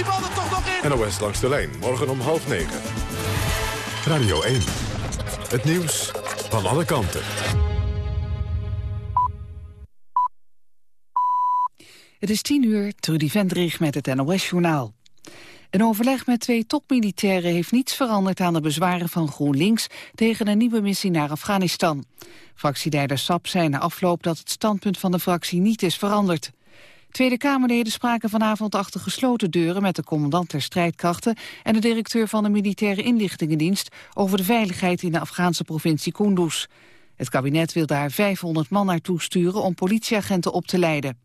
die bal er toch nog in. NOS langs de lijn, morgen om half negen. Radio 1. Het nieuws van alle kanten. Het is tien uur, Trudy Vendrig met het NOS-journaal. Een overleg met twee topmilitairen heeft niets veranderd aan de bezwaren van GroenLinks tegen een nieuwe missie naar Afghanistan. Fractieleider Sap zei na afloop dat het standpunt van de fractie niet is veranderd. Tweede Kamerleden spraken vanavond achter gesloten deuren met de commandant der strijdkrachten en de directeur van de militaire inlichtingendienst over de veiligheid in de Afghaanse provincie Kunduz. Het kabinet wil daar 500 man naartoe sturen om politieagenten op te leiden.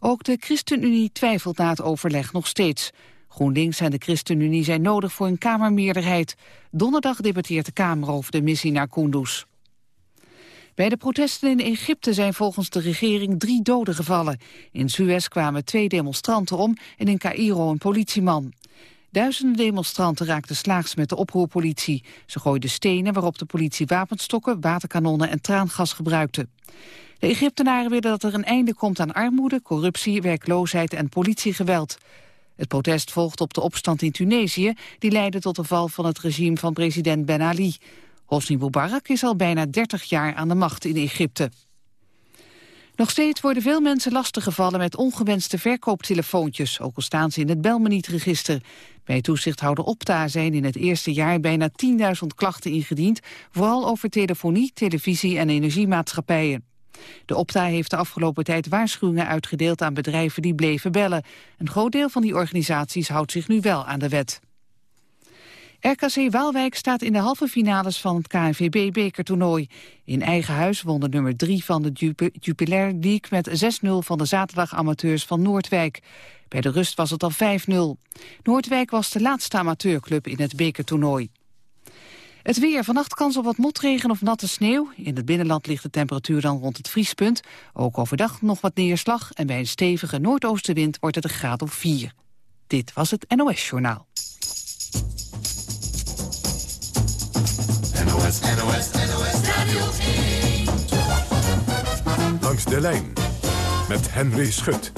Ook de ChristenUnie twijfelt na het overleg nog steeds. GroenLinks en de ChristenUnie zijn nodig voor een Kamermeerderheid. Donderdag debatteert de Kamer over de missie naar Kunduz. Bij de protesten in Egypte zijn volgens de regering drie doden gevallen. In Suez kwamen twee demonstranten om en in Cairo een politieman. Duizenden demonstranten raakten slaags met de oproerpolitie. Ze gooiden stenen waarop de politie wapenstokken, waterkanonnen en traangas gebruikte. De Egyptenaren willen dat er een einde komt aan armoede, corruptie, werkloosheid en politiegeweld. Het protest volgt op de opstand in Tunesië... die leidde tot de val van het regime van president Ben Ali. Hosni Mubarak is al bijna 30 jaar aan de macht in Egypte. Nog steeds worden veel mensen lastiggevallen met ongewenste verkooptelefoontjes, ook al staan ze in het Belmeniet-register. Bij toezichthouder Opta zijn in het eerste jaar bijna 10.000 klachten ingediend, vooral over telefonie, televisie en energiemaatschappijen. De Opta heeft de afgelopen tijd waarschuwingen uitgedeeld aan bedrijven die bleven bellen. Een groot deel van die organisaties houdt zich nu wel aan de wet. RKC Waalwijk staat in de halve finales van het KNVB-bekertoernooi. In eigen huis won de nummer 3 van de Jupiler League met 6-0 van de zaterdagamateurs van Noordwijk. Bij de rust was het al 5-0. Noordwijk was de laatste amateurclub in het bekertoernooi. Het weer. Vannacht kans op wat motregen of natte sneeuw. In het binnenland ligt de temperatuur dan rond het vriespunt. Ook overdag nog wat neerslag. En bij een stevige noordoostenwind wordt het een graad of 4. Dit was het NOS Journaal. NOS, NOS, NOS Radio 1. Langs de lijn. Met Henry Schut.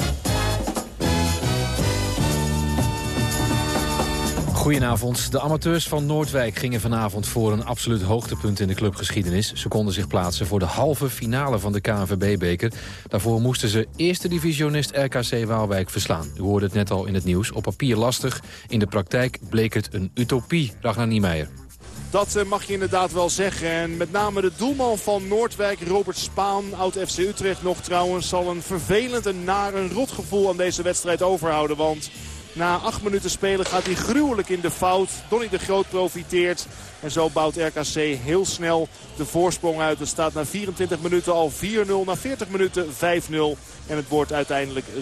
Goedenavond. De amateurs van Noordwijk gingen vanavond voor een absoluut hoogtepunt in de clubgeschiedenis. Ze konden zich plaatsen voor de halve finale van de KNVB-beker. Daarvoor moesten ze eerste divisionist RKC Waalwijk verslaan. U hoorde het net al in het nieuws. Op papier lastig, in de praktijk bleek het een utopie, Ragnar Niemeyer. Dat eh, mag je inderdaad wel zeggen. En met name de doelman van Noordwijk, Robert Spaan, oud FC Utrecht nog trouwens... zal een vervelend en naar een rotgevoel aan deze wedstrijd overhouden. Want na acht minuten spelen gaat hij gruwelijk in de fout. Donny de Groot profiteert. En zo bouwt RKC heel snel de voorsprong uit. Het staat na 24 minuten al 4-0. Na 40 minuten 5-0. En het wordt uiteindelijk 6-0.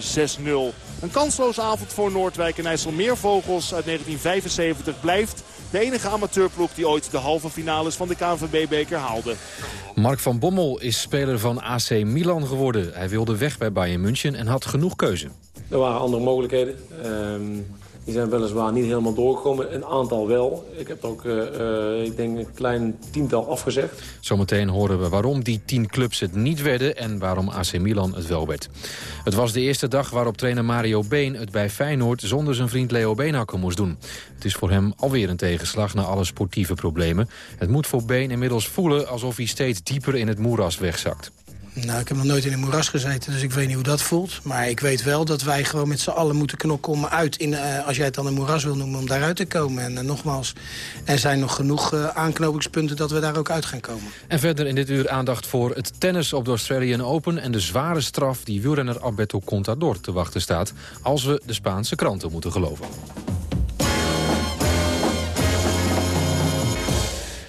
Een kansloze avond voor Noordwijk en IJsselmeervogels uit 1975 blijft de enige amateurploeg die ooit de halve finales van de KNVB-beker haalde. Mark van Bommel is speler van AC Milan geworden. Hij wilde weg bij Bayern München en had genoeg keuze. Er waren andere mogelijkheden. Ehm, die zijn weliswaar niet helemaal doorgekomen. Een aantal wel. Ik heb ook, uh, ik denk, een klein tiental afgezegd. Zometeen horen we waarom die tien clubs het niet werden... en waarom AC Milan het wel werd. Het was de eerste dag waarop trainer Mario Been het bij Feyenoord... zonder zijn vriend Leo Beenhakker moest doen. Het is voor hem alweer een tegenslag na alle sportieve problemen. Het moet voor Been inmiddels voelen alsof hij steeds dieper in het moeras wegzakt. Nou, ik heb nog nooit in een moeras gezeten, dus ik weet niet hoe dat voelt. Maar ik weet wel dat wij gewoon met z'n allen moeten knokken om uit... In, uh, als jij het dan een moeras wil noemen, om daaruit te komen. En uh, nogmaals, er zijn nog genoeg uh, aanknopingspunten dat we daar ook uit gaan komen. En verder in dit uur aandacht voor het tennis op de Australian Open... en de zware straf die wielrenner Alberto Contador te wachten staat... als we de Spaanse kranten moeten geloven.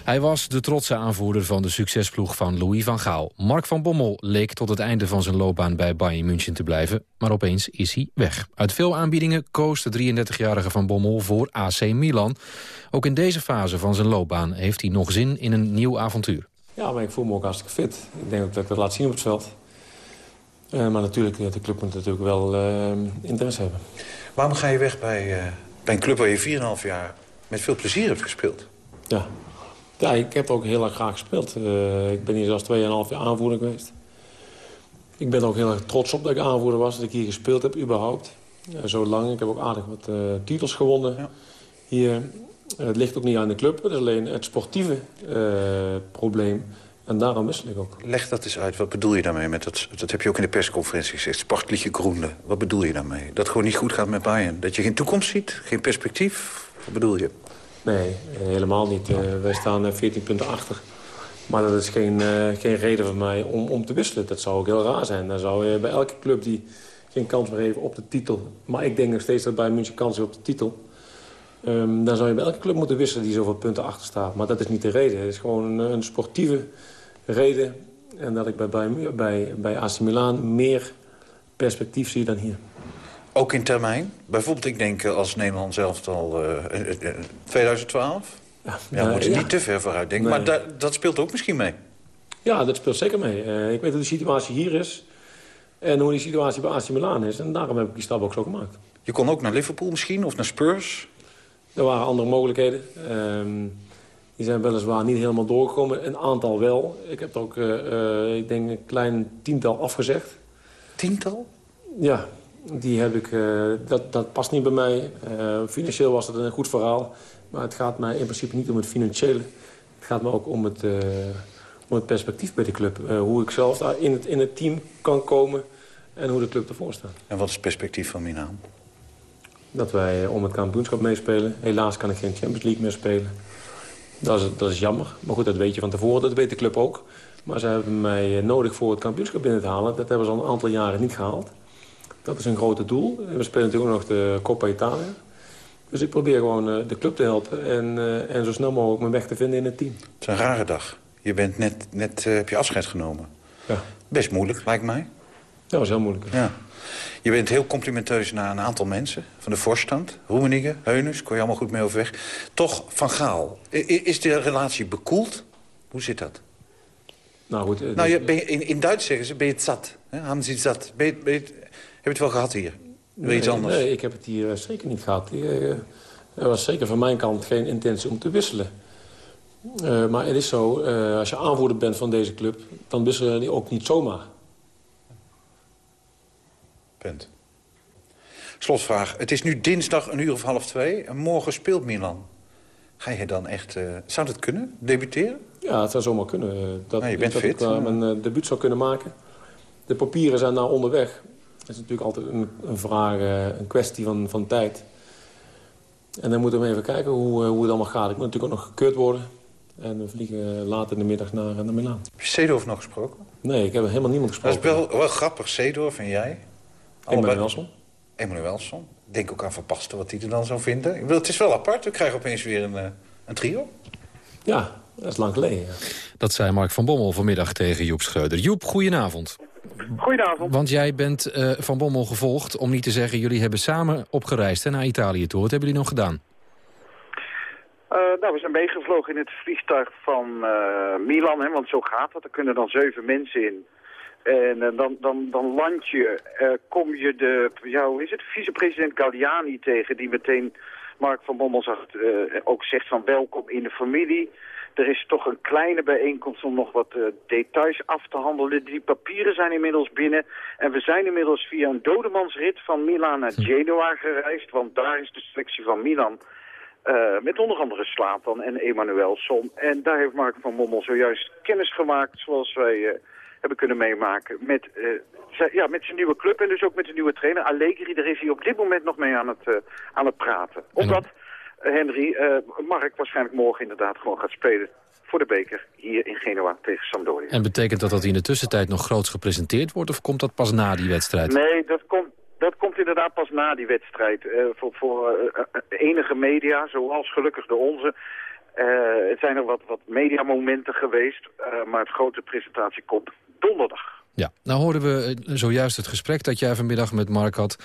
Hij was de trotse aanvoerder van de succesploeg van Louis van Gaal. Mark van Bommel leek tot het einde van zijn loopbaan bij Bayern München te blijven. Maar opeens is hij weg. Uit veel aanbiedingen koos de 33-jarige Van Bommel voor AC Milan. Ook in deze fase van zijn loopbaan heeft hij nog zin in een nieuw avontuur. Ja, maar ik voel me ook hartstikke fit. Ik denk ook dat ik dat laat zien op het veld. Uh, maar natuurlijk, de club moet natuurlijk wel uh, interesse hebben. Waarom ga je weg bij, uh, bij een club waar je 4,5 jaar met veel plezier hebt gespeeld? Ja, ja, ik heb ook heel erg graag gespeeld. Uh, ik ben hier zelfs 2,5 jaar aanvoerder geweest. Ik ben ook heel erg trots op dat ik aanvoerder was, dat ik hier gespeeld heb überhaupt. zo lang. Ik heb ook aardig wat titels gewonnen ja. hier. het ligt ook niet aan de club. Het is alleen het sportieve probleem. En daarom wissel ik ook. Leg dat eens uit. Wat bedoel je daarmee? Met dat, dat heb je ook in de persconferentie gezegd. Sportliche groende. Wat bedoel je daarmee? Dat het gewoon niet goed gaat met Bayern? Dat je geen toekomst ziet? Geen perspectief? Wat bedoel je? Nee, helemaal niet. Uh, wij staan 14 eh, punten achter. Maar dat is geen, uh, geen reden voor mij om, om te wisselen. Dat zou ook heel raar zijn. Dan zou je bij elke club die geen kans meer heeft op de titel... maar ik denk nog steeds dat bij München kans heeft op de titel... Um, dan zou je bij elke club moeten wisselen die zoveel punten achter staat. Maar dat is niet de reden. Het is gewoon een, een sportieve reden. En dat ik bij, bij, bij, bij AC Milan meer perspectief zie dan hier. Ook in termijn? Bijvoorbeeld, ik denk eh, als Nederland zelf al uh, 2012? Ja, ja, moet je niet te ver vooruit denken. Maar da dat speelt ook misschien mee? Ja, dat speelt zeker mee. Uh, ik weet hoe de situatie hier is. En hoe die situatie bij AC Milan is. En daarom heb ik die stap ook zo gemaakt. Je kon ook naar Liverpool misschien, of naar Spurs? Er waren andere mogelijkheden. Um, die zijn weliswaar niet helemaal doorgekomen. Een aantal wel. Ik heb er ook, uh, ik denk, een klein tiental afgezegd. Tiental? Ja, die heb ik, uh, dat, dat past niet bij mij. Uh, financieel was het een goed verhaal. Maar het gaat mij in principe niet om het financiële. Het gaat me ook om het, om het perspectief bij de club. hoe ik zelf daar in het, in het team kan komen en hoe de club ervoor staat. En wat is het perspectief van Milaan? Dat wij om het kampioenschap meespelen. Helaas kan ik geen Champions League meer spelen. Dat is, dat is jammer. Maar goed, dat weet je van tevoren. Dat weet de club ook. Maar ze hebben mij nodig voor het kampioenschap binnen te halen. Dat hebben ze al een aantal jaren niet gehaald. Dat is een grote doel. we spelen natuurlijk ook nog de Coppa Italia. Dus ik probeer gewoon eh, de club te helpen. En, eh, en zo snel mogelijk mijn weg te vinden in het team. Het is een rare dag. Je bent net, net uh, heb je afscheid genomen. Ja. Best moeilijk, lijkt mij. Ja, dat was heel moeilijk. Ja. Je bent heel complimenteus naar een aantal mensen van de voorstand. Roemeningen, Heunus, kon je allemaal goed mee overweg. Toch Van Gaal. Is de relatie bekoeld? Hoe zit dat? Nou goed. nou, je, je, in, in Duits zeggen ze, ben je het zat? Hebben ze het zat? Ben je, ben je, heb je het wel gehad hier? Wil nee, iets anders? Nee, ik heb het hier eh, zeker niet gehad. Uh, er was zeker van mijn kant geen intentie om te wisselen. Uh, maar het is zo, als je aanvoerder bent van deze club... dan wisselen die ook niet zomaar. Punt. Slotvraag. Het is nu dinsdag een uur of half twee. En morgen speelt Milan. Ga je dan echt... Uh, zou dat kunnen? Debuteren? Ja, het zou zomaar kunnen. Eh, dat, nou, je bent dat fit. ik mijn debuut zou kunnen maken. De papieren zijn nou onderweg. Dat is natuurlijk altijd een, een vraag, een kwestie van, van tijd. En dan moeten we even kijken hoe, hoe het allemaal gaat. Ik moet natuurlijk ook nog gekeurd worden. En we vliegen later in de middag naar, naar Milaan. Heb je Seedorf nog gesproken? Nee, ik heb helemaal niemand gesproken. Dat is wel, wel grappig, Seedorf en jij. Emanuelson. Emanuelson. Denk ook aan Van Pasten wat hij er dan zou vinden. Ik bedoel, het is wel apart. We krijgen opeens weer een, eh, een trio. Ja, dat is lang geleden. Dat zei Mark van Bommel vanmiddag tegen Joep Schreuder. Joep, goedenavond. Goedenavond. Want jij bent uh, Van Bommel gevolgd, om niet te zeggen... jullie hebben samen opgereisd hè, naar Italië toe. Wat hebben jullie nog gedaan? Uh, nou, we zijn meegevlogen in het vliegtuig van Milan, hè, want zo gaat dat. Er kunnen dan zeven mensen in. En uh, dan, dan, dan land je, kom je de, ja, hoe is het, vicepresident Galliani tegen... die meteen, Mark van Bommel uh, ook zegt van welkom in de familie. Er is toch een kleine bijeenkomst om nog wat details af te handelen. Die papieren zijn inmiddels binnen. En we zijn inmiddels via een dodemansrit van Milaan naar hm. Genoa gereisd. Want daar is de selectie van Milan... Uh, met onder andere Slatan en Emanuelson. En daar heeft Mark van Bommel zojuist kennis gemaakt, zoals wij uh, hebben kunnen meemaken met, uh, ja, met zijn nieuwe club en dus ook met zijn nieuwe trainer Allegri. Daar is hij op dit moment nog mee aan het, aan het praten. Omdat Henry, Mark waarschijnlijk morgen inderdaad gewoon gaat spelen voor de beker hier in Genoa tegen Sampdoria. En betekent dat dat hij in de tussentijd nog groots gepresenteerd wordt of komt dat pas na die wedstrijd? Nee, dat komt, dat komt inderdaad pas na die wedstrijd. voor voor enige media, zoals gelukkig de onze, uh, het zijn er wat, wat mediamomenten geweest, maar het grote presentatie komt donderdag. Ja, nou hoorden we eh, zojuist het gesprek dat jij vanmiddag met Mark had.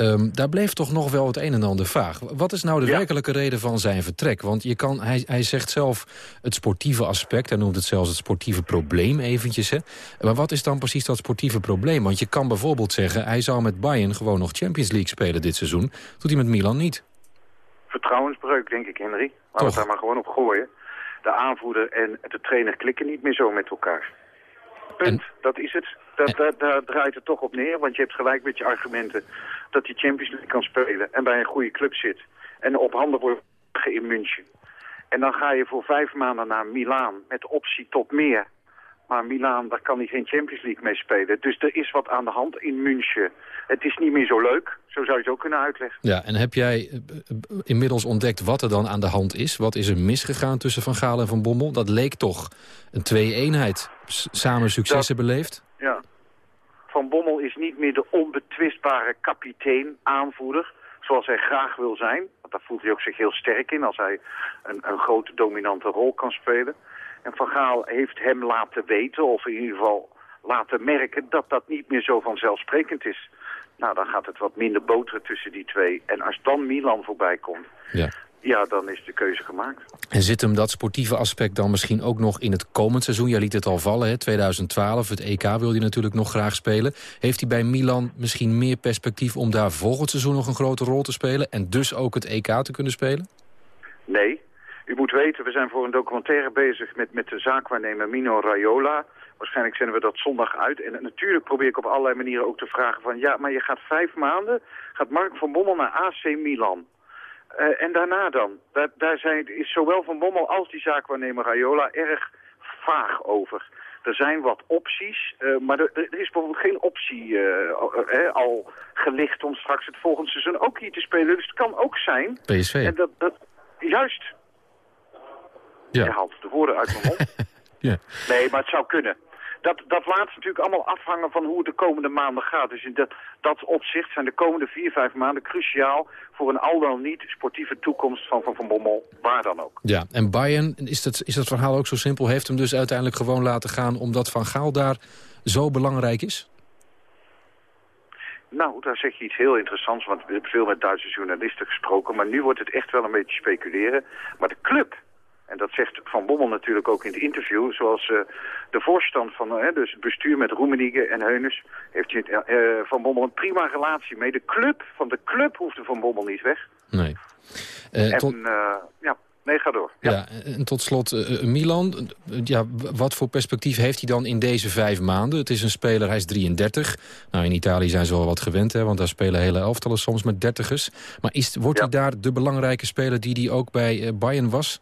Um, daar bleef toch nog wel het een en ander vaag. Wat is nou de ja. werkelijke reden van zijn vertrek? Want je kan, hij, hij zegt zelf het sportieve aspect. Hij noemt het zelfs het sportieve probleem eventjes. Hè? Maar wat is dan precies dat sportieve probleem? Want je kan bijvoorbeeld zeggen... hij zou met Bayern gewoon nog Champions League spelen dit seizoen. Doet hij met Milan niet. Vertrouwensbreuk, denk ik, Henry. Laten we daar maar gewoon op gooien. De aanvoerder en de trainer klikken niet meer zo met elkaar. Punt, dat is het. Dat, daar, daar draait het toch op neer, want je hebt gelijk met je argumenten dat hij Champions League kan spelen en bij een goede club zit. En op handen wordt in München. En dan ga je voor vijf maanden naar Milaan met optie tot meer. Maar Milaan, daar kan hij geen Champions League mee spelen. Dus er is wat aan de hand in München. Het is niet meer zo leuk. Zo zou je het ook kunnen uitleggen. Ja, en heb jij eh, eh, inmiddels ontdekt wat er dan aan de hand is? Wat is er misgegaan tussen Van Gaal en Van Bommel? Dat leek toch een twee-eenheid. Samen successen beleefd? Ja. Van Bommel is niet meer de onbetwistbare kapitein, aanvoerder zoals hij graag wil zijn. Want daar voelt hij ook zich heel sterk in als hij een, een grote dominante rol kan spelen. En Van Gaal heeft hem laten weten, of in ieder geval laten merken, dat dat niet meer zo vanzelfsprekend is. Nou, dan gaat het wat minder boteren tussen die twee. En als dan Milan voorbij komt, ja. ja, dan is de keuze gemaakt. En zit hem dat sportieve aspect dan misschien ook nog in het komend seizoen? Jij liet het al vallen, hè? 2012, het EK wil hij natuurlijk nog graag spelen. Heeft hij bij Milan misschien meer perspectief om daar volgend seizoen nog een grote rol te spelen... en dus ook het EK te kunnen spelen? Nee, u moet weten, we zijn voor een documentaire bezig met, met de zaakwaarnemer Mino Raiola. Waarschijnlijk zenden we dat zondag uit. En natuurlijk probeer ik op allerlei manieren ook te vragen van... ja, maar je gaat vijf maanden, gaat Mark van Bommel naar AC Milan. Uh, en daarna dan? Daar, daar zijn, is zowel Van Bommel als die zaakwaarnemer Raiola erg vaag over. Er zijn wat opties, uh, maar er, er, is bijvoorbeeld geen optie uh, al gelicht om straks het volgende seizoen ook hier te spelen. Dus het kan ook zijn... PSV. En dat, dat, juist, ja. Je haalt de woorden uit mijn mond. ja. Nee, maar het zou kunnen. Dat, dat laat natuurlijk allemaal afhangen van hoe het de komende maanden gaat. Dus in dat, dat opzicht zijn de komende vier, vijf maanden cruciaal... voor een al dan niet sportieve toekomst van Van, van Bommel, waar dan ook. Ja, en Bayern, is dat, is dat verhaal ook zo simpel? Heeft hem dus uiteindelijk gewoon laten gaan... omdat Van Gaal daar zo belangrijk is? Nou, daar zeg je iets heel interessants, want we hebben veel met Duitse journalisten gesproken. Maar nu wordt het echt wel een beetje speculeren. Maar de club en dat zegt Van Bommel natuurlijk ook in het interview. Zoals uh, de voorstand van uh, dus het bestuur met Roemenigge en Heunus... heeft uh, Van Bommel een prima relatie mee. De club, van de club hoefde Van Bommel niet weg. Nee. en, tot... ja, nee, ga door. Ja, ja en tot slot Milan. Ja, wat voor perspectief heeft hij dan in deze vijf maanden? Het is een speler, hij is 33. Nou, in Italië zijn ze wel wat gewend, hè, want daar spelen hele elftallen soms met dertigers. Maar is, wordt hij daar de belangrijke speler die hij ook bij Bayern was?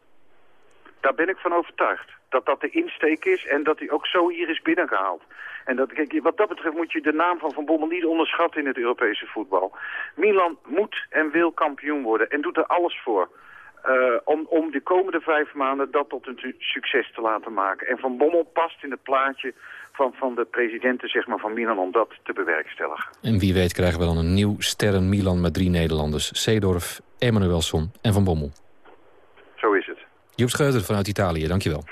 Daar ben ik van overtuigd. Dat dat de insteek is en dat hij ook zo hier is binnengehaald. En dat, kijk, wat dat betreft moet je de naam van Van Bommel niet onderschatten in het Europese voetbal. Milan moet en wil kampioen worden en doet er alles voor. Uh, om, om de komende vijf maanden dat tot een succes te laten maken. En Van Bommel past in het plaatje van, van de presidenten zeg maar, van Milan om dat te bewerkstelligen. En wie weet krijgen we dan een nieuw sterren Milan met drie Nederlanders. Seedorf, Emanuelson en Van Bommel. Zo is het. Joep Scheuter vanuit Italië, dankjewel.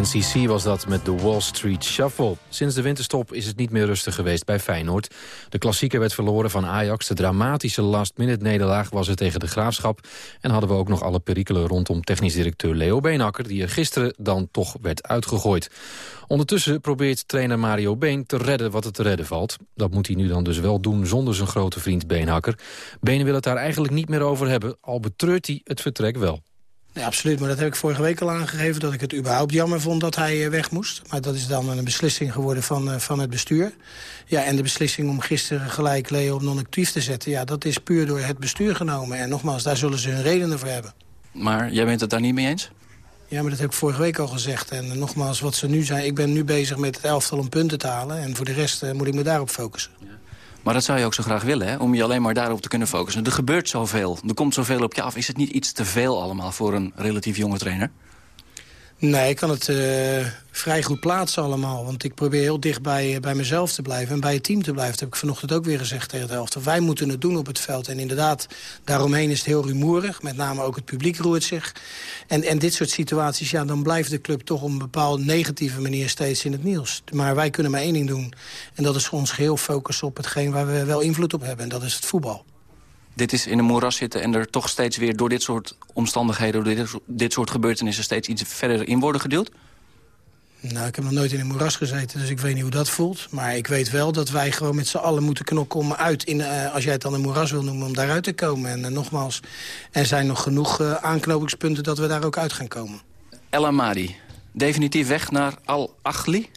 NCC was dat met de Wall Street Shuffle. Sinds de winterstop is het niet meer rustig geweest bij Feyenoord. De klassieker werd verloren van Ajax. De dramatische last-minute nederlaag was er tegen de Graafschap. En hadden we ook nog alle perikelen rondom technisch directeur Leo Beenakker... die er gisteren dan toch werd uitgegooid. Ondertussen probeert trainer Mario Been te redden wat er te redden valt. Dat moet hij nu dan dus wel doen zonder zijn grote vriend Beenhakker. Been wil het daar eigenlijk niet meer over hebben... al betreurt hij het vertrek wel. Ja, absoluut, maar dat heb ik vorige week al aangegeven... dat ik het überhaupt jammer vond dat hij eh, weg moest. Maar dat is dan een beslissing geworden van, eh, van het bestuur. Ja, en de beslissing om gisteren gelijk Leo op non-actief te zetten... ja, dat is puur door het bestuur genomen. En nogmaals, daar zullen ze hun redenen voor hebben. Maar jij bent het daar niet mee eens? Ja, maar dat heb ik vorige week al gezegd. En eh, nogmaals, wat ze nu zijn... ik ben nu bezig met het elftal om punten te halen... en voor de rest moet ik me daarop focussen. Ja. Maar dat zou je ook zo graag willen, hè? om je alleen maar daarop te kunnen focussen. Er gebeurt zoveel, er komt zoveel op je af. Is het niet iets te veel allemaal voor een relatief jonge trainer? Nee, ik kan het uh, vrij goed plaatsen allemaal. Want ik probeer heel dicht bij, eh, bij mezelf te blijven en bij het team te blijven. Dat heb ik vanochtend ook weer gezegd tegen de helft. Wij moeten het doen op het veld. En inderdaad, daaromheen is het heel rumoerig. Met name ook het publiek roert zich. En, en dit soort situaties, ja, dan blijft de club toch op een bepaalde negatieve manier steeds in het nieuws. Maar wij kunnen maar één ding doen. En dat is ons geheel focussen op hetgeen waar we wel invloed op hebben. En dat is het voetbal dit is in een moeras zitten en er toch steeds weer door dit soort omstandigheden... door dit, dit soort gebeurtenissen steeds iets verder in worden geduwd? Nou, ik heb nog nooit in een moeras gezeten, dus ik weet niet hoe dat voelt. Maar ik weet wel dat wij gewoon met z'n allen moeten knokken om uit... In, uh, als jij het dan een moeras wil noemen, om daaruit te komen. En uh, nogmaals, er zijn nog genoeg uh, aanknopingspunten dat we daar ook uit gaan komen. El Amadi, definitief weg naar Al-Achli?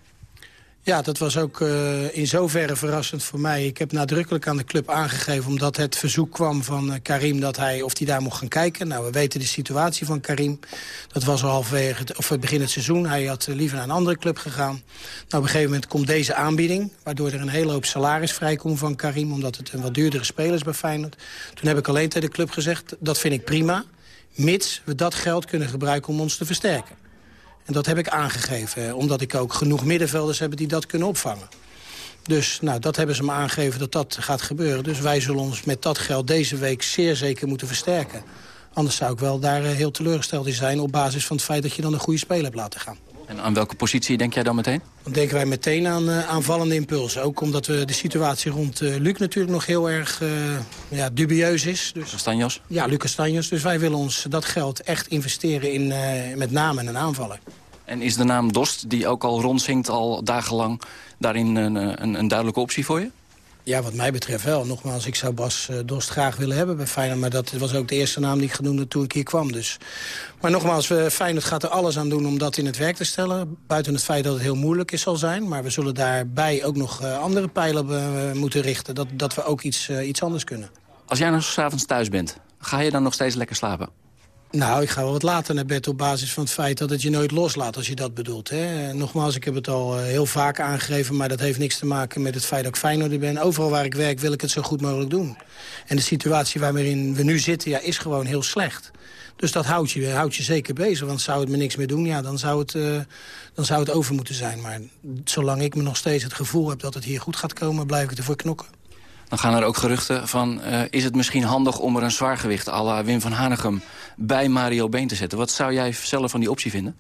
Ja, dat was ook uh, in zoverre verrassend voor mij. Ik heb nadrukkelijk aan de club aangegeven... omdat het verzoek kwam van uh, Karim dat hij, of hij daar mocht gaan kijken. Nou, we weten de situatie van Karim. Dat was al halverwege het, of het begin het seizoen. Hij had uh, liever naar een andere club gegaan. Nou, op een gegeven moment komt deze aanbieding... waardoor er een hele hoop salaris vrijkomt van Karim... omdat het een wat duurdere speler is bij Feyenoord. Toen heb ik alleen tegen de club gezegd, dat vind ik prima... mits we dat geld kunnen gebruiken om ons te versterken. En dat heb ik aangegeven, omdat ik ook genoeg middenvelders heb die dat kunnen opvangen. Dus nou, dat hebben ze me aangegeven dat dat gaat gebeuren. Dus wij zullen ons met dat geld deze week zeer zeker moeten versterken. Anders zou ik wel daar eh, heel teleurgesteld in zijn... op basis van het feit dat je dan een goede speler hebt laten gaan. En aan welke positie denk jij dan meteen? Dan denken wij meteen aan uh, aanvallende impulsen. Ook omdat we de situatie rond uh, Luc natuurlijk nog heel erg uh, ja, dubieus is. Dus, Castanjos? Ja, Luc Castanjos. Dus wij willen ons dat geld echt investeren in met name een aanvaller. En is de naam Dost, die ook al rondzinkt al dagenlang... daarin een, een, een duidelijke optie voor je? Ja, wat mij betreft wel. Nogmaals, ik zou Bas uh, Dost graag willen hebben bij Feyenoord... maar dat was ook de eerste naam die ik genoemde toen ik hier kwam. Dus. Maar nogmaals, Feyenoord gaat er alles aan doen om dat in het werk te stellen. Buiten het feit dat het heel moeilijk is zal zijn. Maar we zullen daarbij ook nog uh, andere pijlen moeten richten. Dat, dat we ook iets, iets anders kunnen. Als jij nog s'avonds thuis bent, ga je dan nog steeds lekker slapen? Nou, ik ga wel wat later naar bed op basis van het feit dat het je nooit loslaat, als je dat bedoelt. Hè. Nogmaals, ik heb het al eh, heel vaak aangegeven, maar dat heeft niks te maken met het feit dat ik Feyenoorder ben. Overal waar ik werk wil ik het zo goed mogelijk doen. En de situatie waarin we nu zitten, ja, is gewoon heel slecht. Dus dat houdt je, houdt je zeker bezig, want zou het me niks meer doen, ja, dan zou het, uh, dan zou het over moeten zijn. Maar zolang ik me nog steeds het gevoel heb dat het hier goed gaat komen, blijf ik ervoor knokken. Dan gaan er ook geruchten van, uh, is het misschien handig om er een zwaargewicht à la Wim van Hanegem bij Mario Been te zetten. Wat zou jij zelf van die optie vinden?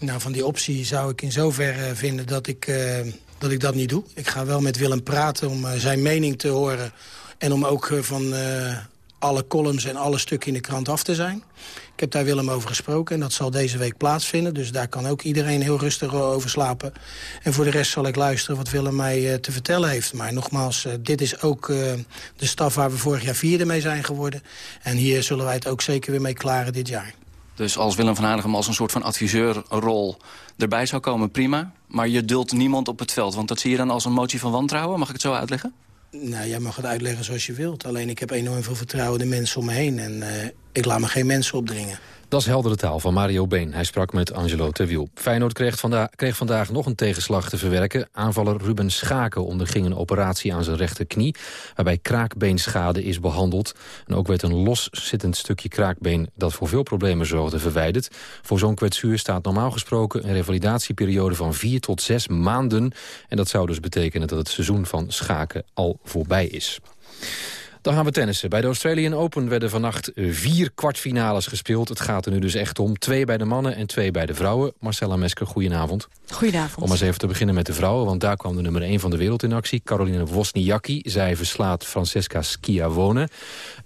Nou, van die optie zou ik in zoverre vinden dat ik, uh, dat ik dat niet doe. Ik ga wel met Willem praten om uh, zijn mening te horen... en om ook van alle columns en alle stukken in de krant af te zijn. Ik heb daar Willem over gesproken en dat zal deze week plaatsvinden. Dus daar kan ook iedereen heel rustig over slapen. En voor de rest zal ik luisteren wat Willem mij uh, te vertellen heeft. Maar nogmaals, uh, dit is ook de staf waar we vorig jaar vierde mee zijn geworden. En hier zullen wij het ook zeker weer mee klaren dit jaar. Dus als Willem van Hanegem als een soort van adviseurrol erbij zou komen, prima. Maar je duldt niemand op het veld, want dat zie je dan als een motie van wantrouwen. Mag ik het zo uitleggen? Nou, jij mag het uitleggen zoals je wilt. Alleen ik heb enorm veel vertrouwen in de mensen om me heen. En uh, ik laat me geen mensen opdringen. Dat is heldere taal van Mario Been. Hij sprak met Angelo Terwiel. Feyenoord kreeg, kreeg vandaag nog een tegenslag te verwerken. Aanvaller Ruben Schaken onderging een operatie aan zijn rechterknie... waarbij kraakbeenschade is behandeld. En ook werd een loszittend stukje kraakbeen... dat voor veel problemen zorgde verwijderd. Voor zo'n kwetsuur staat normaal gesproken... een revalidatieperiode van vier tot zes maanden. En dat zou dus betekenen dat het seizoen van Schaken al voorbij is. Dan gaan we tennissen. Bij de Australian Open werden vannacht vier kwartfinales gespeeld. Het gaat er nu dus echt om. Twee bij de mannen en twee bij de vrouwen. Marcella Mesker, goedenavond. Goedenavond. Om eens even te beginnen met de vrouwen, want daar kwam de nummer 1 van de wereld in actie. Caroline Wozniacki. Zij verslaat Francesca Schiavone.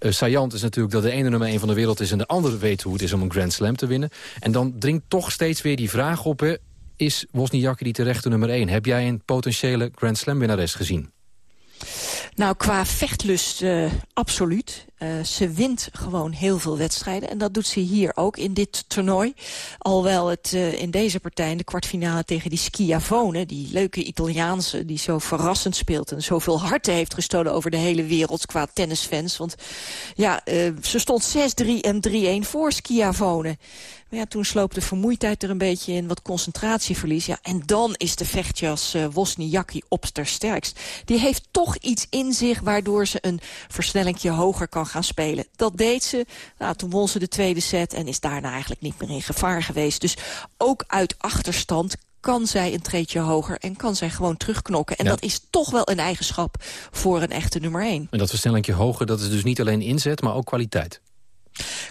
Uh, Sajant is natuurlijk dat de ene nummer 1 van de wereld is... en de andere weet hoe het is om een Grand Slam te winnen. En dan dringt toch steeds weer die vraag op... Hè, is Wozniacki die terechte nummer 1? Heb jij een potentiële Grand Slam winnares gezien? Nou, qua vechtlust uh, absoluut. Uh, ze wint gewoon heel veel wedstrijden. En dat doet ze hier ook in dit toernooi. Alhoewel het uh, in deze partij in de kwartfinale tegen die Schiavone... die leuke Italiaanse die zo verrassend speelt... en zoveel harten heeft gestolen over de hele wereld qua tennisfans. Want ja, ze stond 6-3 en 3-1 voor Schiavone. Maar ja, toen sloop de vermoeidheid er een beetje in, wat concentratieverlies. Ja, en dan is de vechtjas uh, Wozniacki op sterkst. Die heeft toch iets in zich waardoor ze een versnellingje hoger kan gaan spelen. Dat deed ze. Nou, toen won ze de tweede set en is daarna eigenlijk niet meer in gevaar geweest. Dus ook uit achterstand kan zij een treetje hoger en kan zij gewoon terugknokken. En dat is toch wel een eigenschap voor een echte nummer 1. En dat versnellingje hoger, dat is dus niet alleen inzet, maar ook kwaliteit?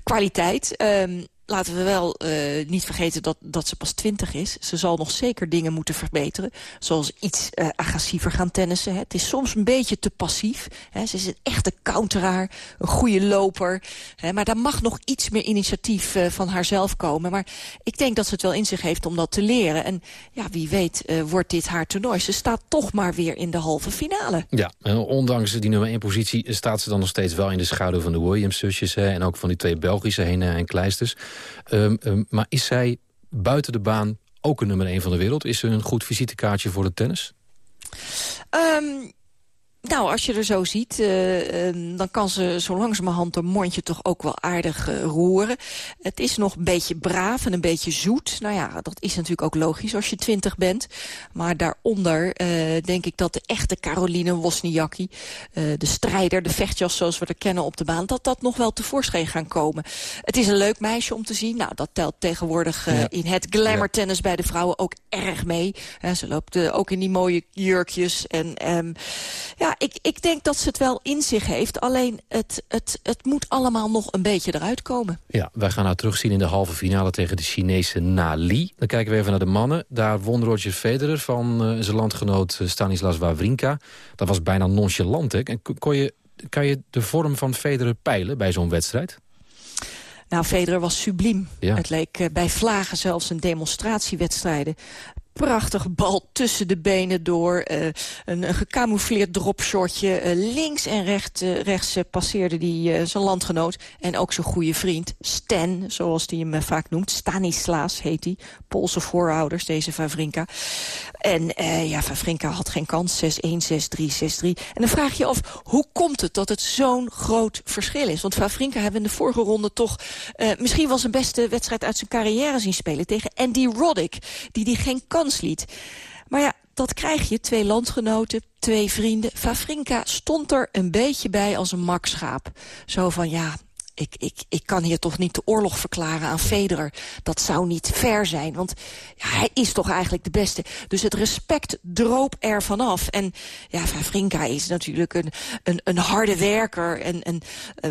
Kwaliteit. Um, laten we wel uh, niet vergeten dat, dat ze pas 20 is. Ze zal nog zeker dingen moeten verbeteren. Zoals iets uh, agressiever gaan tennissen. Hè. Het is soms een beetje te passief. Hè. Ze is een echte counteraar, een goede loper. Hè. Maar daar mag nog iets meer initiatief uh, van haarzelf komen. Maar ik denk dat ze het wel in zich heeft om dat te leren. En ja, wie weet wordt dit haar toernooi. Ze staat toch maar weer in de halve finale. Ja, ondanks die nummer 1 positie staat ze dan nog steeds wel in de schaduw van de Williams-zusjes. En ook van die twee Belgische heen en Kleisters. Um, um, maar is zij buiten de baan ook een nummer 1 van de wereld? Is ze een goed visitekaartje voor de tennis? Um, nou, als je er zo ziet, uh, uh, dan kan ze zo langzamerhand een mondje toch ook wel aardig uh, roeren. Het is nog een beetje braaf en een beetje zoet. Nou ja, dat is natuurlijk ook logisch als je twintig bent. Maar daaronder denk ik dat de echte Caroline Wozniacki... de strijder, de vechtjas zoals we er kennen op de baan... dat dat nog wel tevoorschijn gaan komen. Het is een leuk meisje om te zien. Nou, dat telt tegenwoordig ja. in het glamour tennis ja. bij de vrouwen ook erg mee. ze loopt ook in die mooie jurkjes en... Um, ja, ik, ik denk dat ze het wel in zich heeft. Alleen het, het, het moet allemaal nog een beetje eruit komen. Ja, wij gaan nou terugzien in de halve finale tegen de Chinese Nali. Dan kijken we even naar de mannen. Daar won Roger Federer van uh, zijn landgenoot eh, Stanislas Wawrinka. Dat was bijna nonchalant. Hè? En kon je, kan je de vorm van Federer peilen bij zo'n wedstrijd? Nou, Federer was subliem. Ja. Het leek uh, bij Vlagen zelfs een demonstratiewedstrijden prachtig bal tussen de benen door. Uh, een, gecamoufleerd dropshotje. Uh, links en recht, uh, rechts passeerde die zijn landgenoot. En ook zijn goede vriend Stan, zoals hij hem vaak noemt. Stanislas heet hij. Poolse voorouders, deze Favrinka. En ja, Favrinka had geen kans. 6-1, 6-3, 6-3. En dan vraag je af, hoe komt het dat het zo'n groot verschil is? Want Favrinka hebben in de vorige ronde toch... misschien wel zijn beste wedstrijd uit zijn carrière zien spelen... tegen Andy Roddick, die die geen kans liet. Maar ja, dat krijg je. Twee landgenoten, twee vrienden. Favrinka stond er een beetje bij als een makschaap. Zo van, ja, ik, ik, ik kan hier toch niet de oorlog verklaren aan Federer. Dat zou niet fair zijn, want hij is toch eigenlijk de beste. Dus het respect droop er vanaf. En ja, Vavrinka is natuurlijk een, een, een harde werker. En een,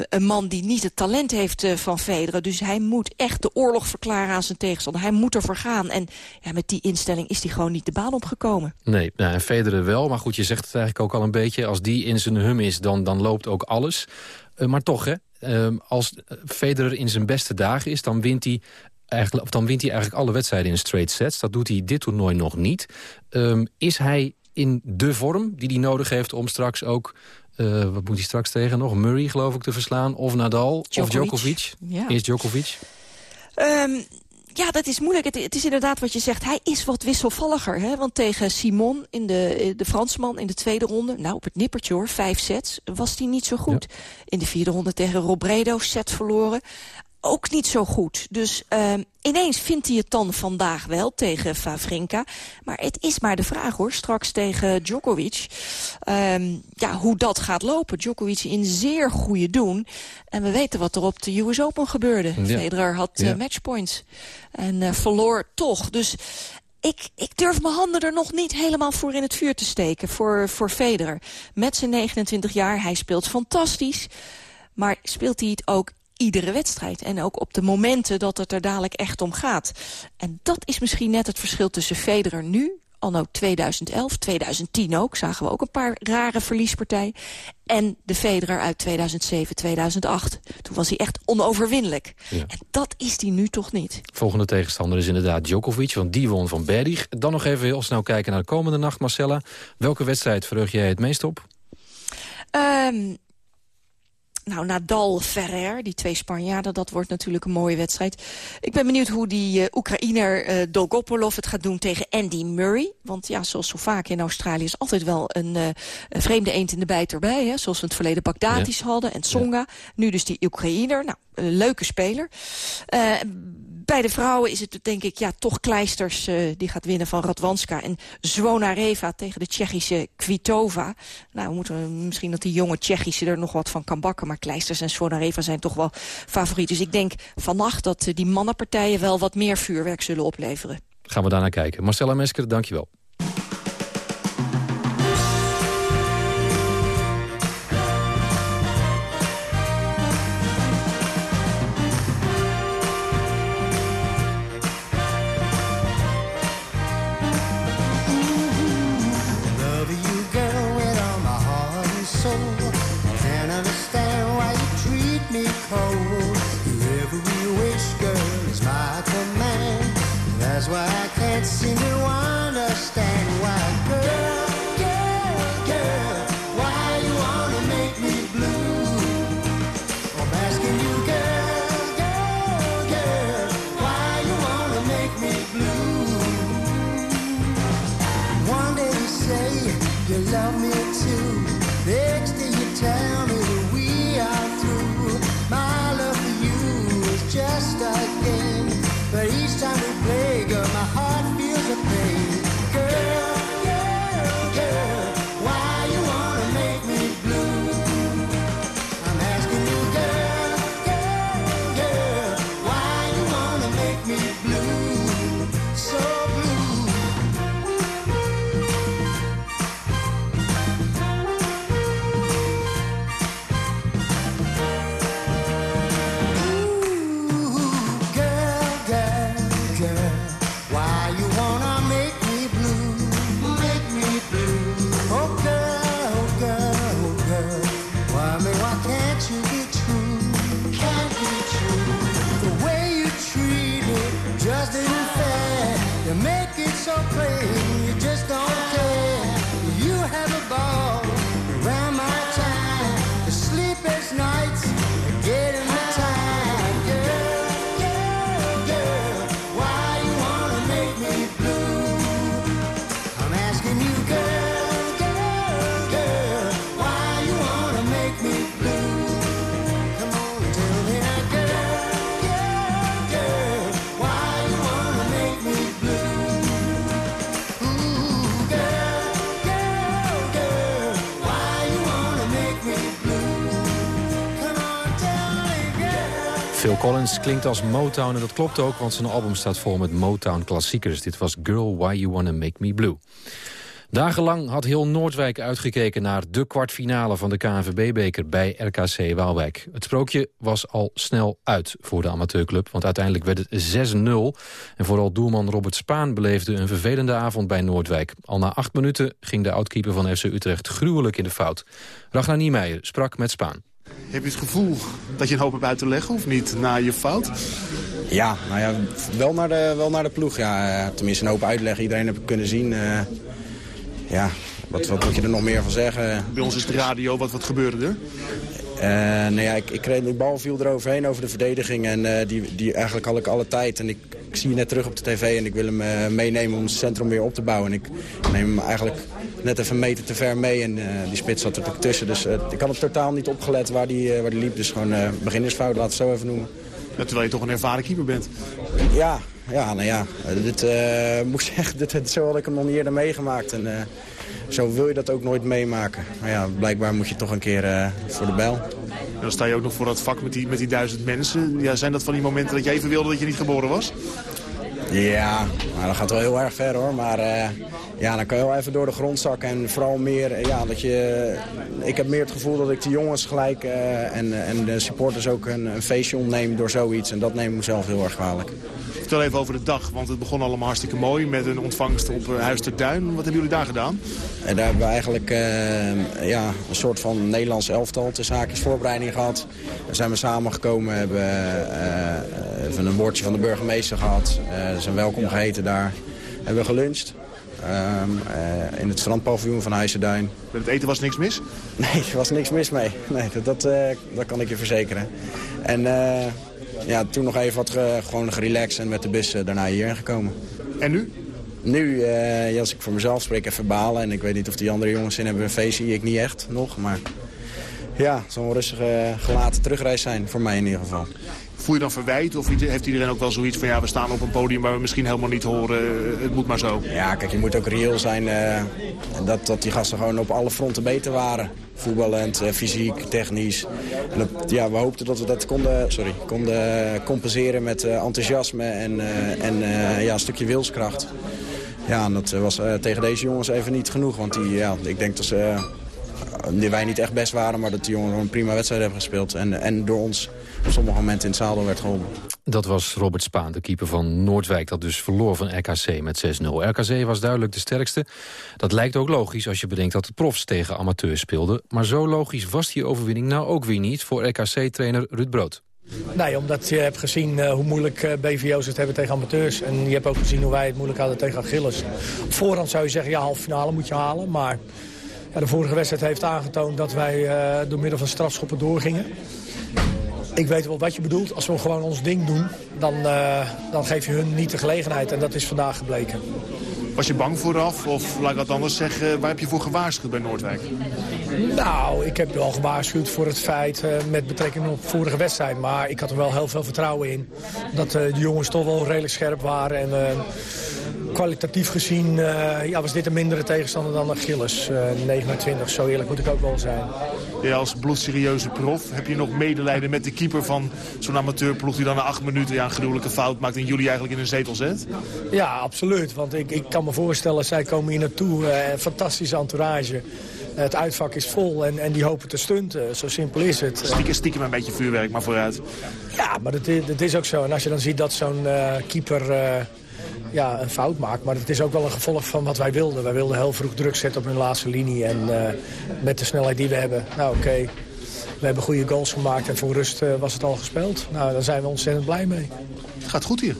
een man die niet het talent heeft uh, van Federer. Dus hij moet echt de oorlog verklaren aan zijn tegenstander. Hij moet ervoor gaan. En ja, met die instelling is hij gewoon niet de baan opgekomen. Nee, nou, en Federer wel. Maar goed, je zegt het eigenlijk ook al een beetje. Als die in zijn hum is, dan, dan loopt ook alles. Uh, maar toch, hè, Uh, als Federer in zijn beste dagen is, dan wint hij eigenlijk, of dan wint hij eigenlijk alle wedstrijden in straight sets. Dat doet hij dit toernooi nog niet. Um, is hij in de vorm die hij nodig heeft om straks ook... Uh, wat moet hij straks tegen nog? Murray geloof ik te verslaan. Of Nadal, Djokovic. of Djokovic. Ja. Eerst Djokovic. Um, ja, dat is moeilijk. Het, het, is inderdaad wat je zegt. Hij is wat wisselvalliger. Hè? Want tegen Simon, in de, de Fransman, in de tweede ronde... nou, op het nippertje hoor, vijf sets, was hij niet zo goed. In de vierde ronde tegen Robredo, set verloren ook niet zo goed. Dus uh, ineens vindt hij het dan vandaag wel tegen Favrinka. Maar het is maar de vraag hoor, straks tegen Djokovic. Uh, ja, hoe dat gaat lopen. Djokovic in zeer goede doen. En we weten wat er op de US Open gebeurde. Ja. Federer had ja. uh, matchpoints. En uh, verloor toch. Dus ik, ik durf mijn handen er nog niet helemaal voor in het vuur te steken. Voor, voor Federer. Met zijn 29 jaar, hij speelt fantastisch. Maar speelt hij het ook iedere wedstrijd. En ook op de momenten dat het er dadelijk echt om gaat. En dat is misschien net het verschil tussen Federer nu anno 2011, 2010 ook, zagen we ook een paar rare verliespartijen. En de Federer uit 2007, 2008. Toen was hij echt onoverwinnelijk. Ja. En dat is hij nu toch niet. Volgende tegenstander is inderdaad Djokovic, want die won van Berdig. Dan nog even heel snel kijken naar de komende nacht, Marcella. Welke wedstrijd verheug jij het meest op? Um, nou, Nadal, Ferrer, die twee Spanjaarden, dat wordt natuurlijk een mooie wedstrijd. Ik ben benieuwd hoe die uh, Oekraïner uh, Dolgopolov het gaat doen tegen Andy Murray. Want ja, zoals zo vaak in Australië is altijd wel een, uh, een vreemde eend in de bijt erbij. Hè? Zoals we het verleden Bagdatis ja. hadden en Tsonga. Ja. Nu dus die Oekraïner. Nou, een leuke speler. Bij de vrouwen is het denk ik ja, toch Kleisters uh, die gaat winnen van Radwanska. En Zwonareva tegen de Tsjechische Kvitova. Nou, we moeten misschien dat die jonge Tsjechische er nog wat van kan bakken. Maar Kleisters en Zwonareva zijn toch wel favorieten. Dus ik denk vannacht dat uh, die mannenpartijen wel wat meer vuurwerk zullen opleveren. Gaan we daarnaar kijken. Marcella Mesker, dankjewel. cold. Your every wish, girl, is my command. That's why I can't seem to. Phil Collins klinkt als Motown en dat klopt ook... want zijn album staat vol met Motown-klassiekers. Dit was Girl, Why You Wanna Make Me Blue. Dagenlang had heel Noordwijk uitgekeken naar de kwartfinale van de KNVB-beker bij RKC Waalwijk. Het sprookje was al snel uit voor de amateurclub, want uiteindelijk werd het 6-0. En vooral doelman Robert Spaan beleefde een vervelende avond bij Noordwijk. Al na acht minuten ging de outkeeper van FC Utrecht gruwelijk in de fout. Ragnar Niemeyer sprak met Spaan. Heb je het gevoel dat je een hoop hebt uit te leggen of niet na je fout? Ja, nou ja, wel naar de, wel naar de ploeg. Ja, tenminste een hoop uitleggen. Iedereen heb ik kunnen zien. Uh, ja, wat, wat moet je er nog meer van zeggen? Bij ons is de radio. Wat, wat gebeurde er? Nou ja, ik, ik kreeg, de bal viel eroverheen over de verdediging. En die, die eigenlijk had ik alle tijd. En ik, ik zie je net terug op de tv en ik wil hem meenemen om het centrum weer op te bouwen. En ik neem hem eigenlijk net even een meter te ver mee. En die spits zat er tussen. Dus ik had het totaal niet opgelet waar die, waar die liep. Dus gewoon beginnersfout, laat het zo even noemen. terwijl je toch een ervaren keeper bent. Ja, ja, nou ja, dit, moet zeggen, dit, zo had ik hem nog niet eerder meegemaakt. En, zo wil je dat ook nooit meemaken. Maar ja, blijkbaar moet je toch een keer uh, voor de bel. En dan sta je ook nog voor dat vak met die, met die duizend mensen. Ja, zijn dat van die momenten dat je even wilde dat je niet geboren was? Ja, maar dat gaat wel heel erg ver hoor. Maar uh, ja, dan kan je wel even door de grond zakken. En vooral meer, ja, dat je... Ik heb meer het gevoel dat ik de jongens gelijk uh, en, en de supporters ook een, een feestje ontneem door zoiets. En dat neem ik mezelf heel erg kwalijk. Vertel even over de dag, want het begon allemaal hartstikke mooi met een ontvangst op uh, Huis ter Duin. Wat hebben jullie daar gedaan? En daar hebben we eigenlijk ja, een soort van Nederlands elftal tussen haakjes voorbereiding gehad. Daar zijn we samengekomen, hebben even een woordje van de burgemeester gehad. Zijn welkom geheten daar. Hebben we geluncht. Um, uh, in het strandpaviljoen van IJsselduin. Met het eten was niks mis? Nee, er was niks mis mee. Nee, dat, dat, uh, dat kan ik je verzekeren. En uh, ja, toen nog even wat ge, gewoon gerelaxed en met de bus daarna hierheen gekomen. En nu? Nu, ja, als ik voor mezelf spreek, even balen. En ik weet niet of die andere jongens in hebben een feestje. Ik niet echt nog, maar ja, het zal een rustige gelaten terugreis zijn. Voor mij in ieder geval. Voel je dan verwijt of heeft iedereen ook wel zoiets van... ja, we staan op een podium waar we misschien helemaal niet horen, eh, het moet maar zo? Ja, kijk, je moet ook reëel zijn uh, dat, dat die gasten gewoon op alle fronten beter waren. Voetballend, uh, fysiek, technisch. En ja, we hoopten dat we dat konden, sorry, konden compenseren met enthousiasme en, en ja, een stukje wilskracht. Ja, en dat was tegen deze jongens even niet genoeg. Want die, ja, ik denk dat ze die wij niet echt best waren, maar dat die jongens een prima wedstrijd hebben gespeeld. En, en door ons op sommige momenten in het zadel werd geholpen. Dat was Robert Spaan, de keeper van Noordwijk... dat dus verloor van RKC met 6-0. RKC was duidelijk de sterkste. Dat lijkt ook logisch als je bedenkt dat de profs tegen amateurs speelden. Maar zo logisch was die overwinning nou ook weer niet... voor RKC-trainer Ruud Brood. Nee, omdat je hebt gezien uh, hoe moeilijk uh, BVO's het hebben tegen amateurs. En je hebt ook gezien hoe wij het moeilijk hadden tegen Achilles. Op voorhand zou je zeggen, ja, halve finale moet je halen. Maar de vorige wedstrijd heeft aangetoond dat wij uh, door middel van strafschoppen doorgingen. Ik weet wel wat je bedoelt. Als we gewoon ons ding doen, dan, uh, dan geef je hun niet de gelegenheid. En dat is vandaag gebleken. Was je bang vooraf? Of laat ik dat anders zeggen, waar heb je voor gewaarschuwd bij Noordwijk? Nou, ik heb wel gewaarschuwd voor het feit uh, met betrekking op vorige wedstrijd. Maar ik had er wel heel veel vertrouwen in. Dat uh, de jongens toch wel redelijk scherp waren. En kwalitatief gezien ja, was dit een mindere tegenstander dan Achilles. Uh, 29, zo eerlijk moet ik ook wel zijn. Ja, als bloedserieuze prof heb je nog medelijden met de keeper van zo'n amateurploeg... die dan na acht minuten ja, een gruwelijke fout maakt en jullie eigenlijk in een zetel zet? Ja, absoluut. Want ik, ik kan me voorstellen, zij komen hier naartoe. Fantastische entourage. Het uitvak is vol en, en die hopen te stunten. Zo simpel is het. Stiekem, stiekem een beetje vuurwerk, maar vooruit. Ja, maar dat is, dat is ook zo. En als je dan ziet dat zo'n uh, keeper ja, een fout maakt. Maar het is ook wel een gevolg van wat wij wilden. Wij wilden heel vroeg druk zetten op hun laatste linie. En uh, met de snelheid die we hebben, nou oké, okay, we hebben goede goals gemaakt. En voor rust uh, was het al gespeeld. Nou, daar zijn we ontzettend blij mee. Het gaat goed hier.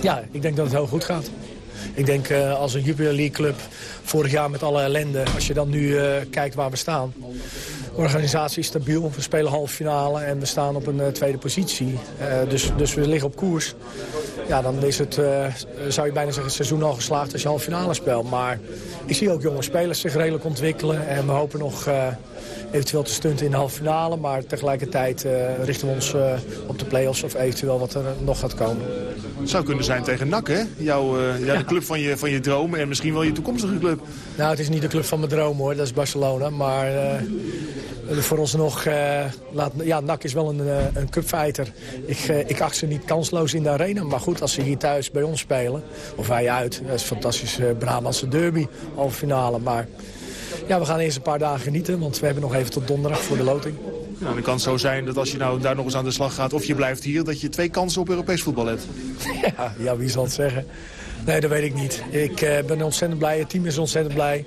Ja, ik denk dat het heel goed gaat. Ik denk uh, als een Jupiler League club, vorig jaar met alle ellende... als je dan nu kijkt waar we staan organisatie is stabiel. We spelen halve finale en we staan op een uh, tweede positie. Dus, dus we liggen op koers. Ja, dan is het, zou je bijna zeggen, seizoen al geslaagd als je halve finale speelt. Maar ik zie ook jonge spelers zich redelijk ontwikkelen. En we hopen nog eventueel te stunten in de halve finale. Maar tegelijkertijd richten we ons op de play-offs of eventueel wat er nog gaat komen. Het zou kunnen zijn tegen NAC, hè? Jouw, ja, ja. de club van je, van je dromen en misschien wel je toekomstige club. Nou, het is niet de club van mijn droom, hoor. Dat is Barcelona. Maar voor ons nog, uh, laat, ja, NAC is wel een, uh, een cupfighter. Ik, uh, ik acht ze niet kansloos in de arena. Maar goed, als ze hier thuis bij ons spelen, of wij uit. Dat is een fantastische Brabantse derby, halve finale. Maar ja, we gaan eerst een paar dagen genieten. Want we hebben nog even tot donderdag voor de loting. Ja, dan kan het zo zijn dat als je nou daar nog eens aan de slag gaat... of je blijft hier, dat je twee kansen op Europees voetbal hebt. Ja, ja wie zal het zeggen? Nee, dat weet ik niet. Ik ben ontzettend blij. Het team is ontzettend blij.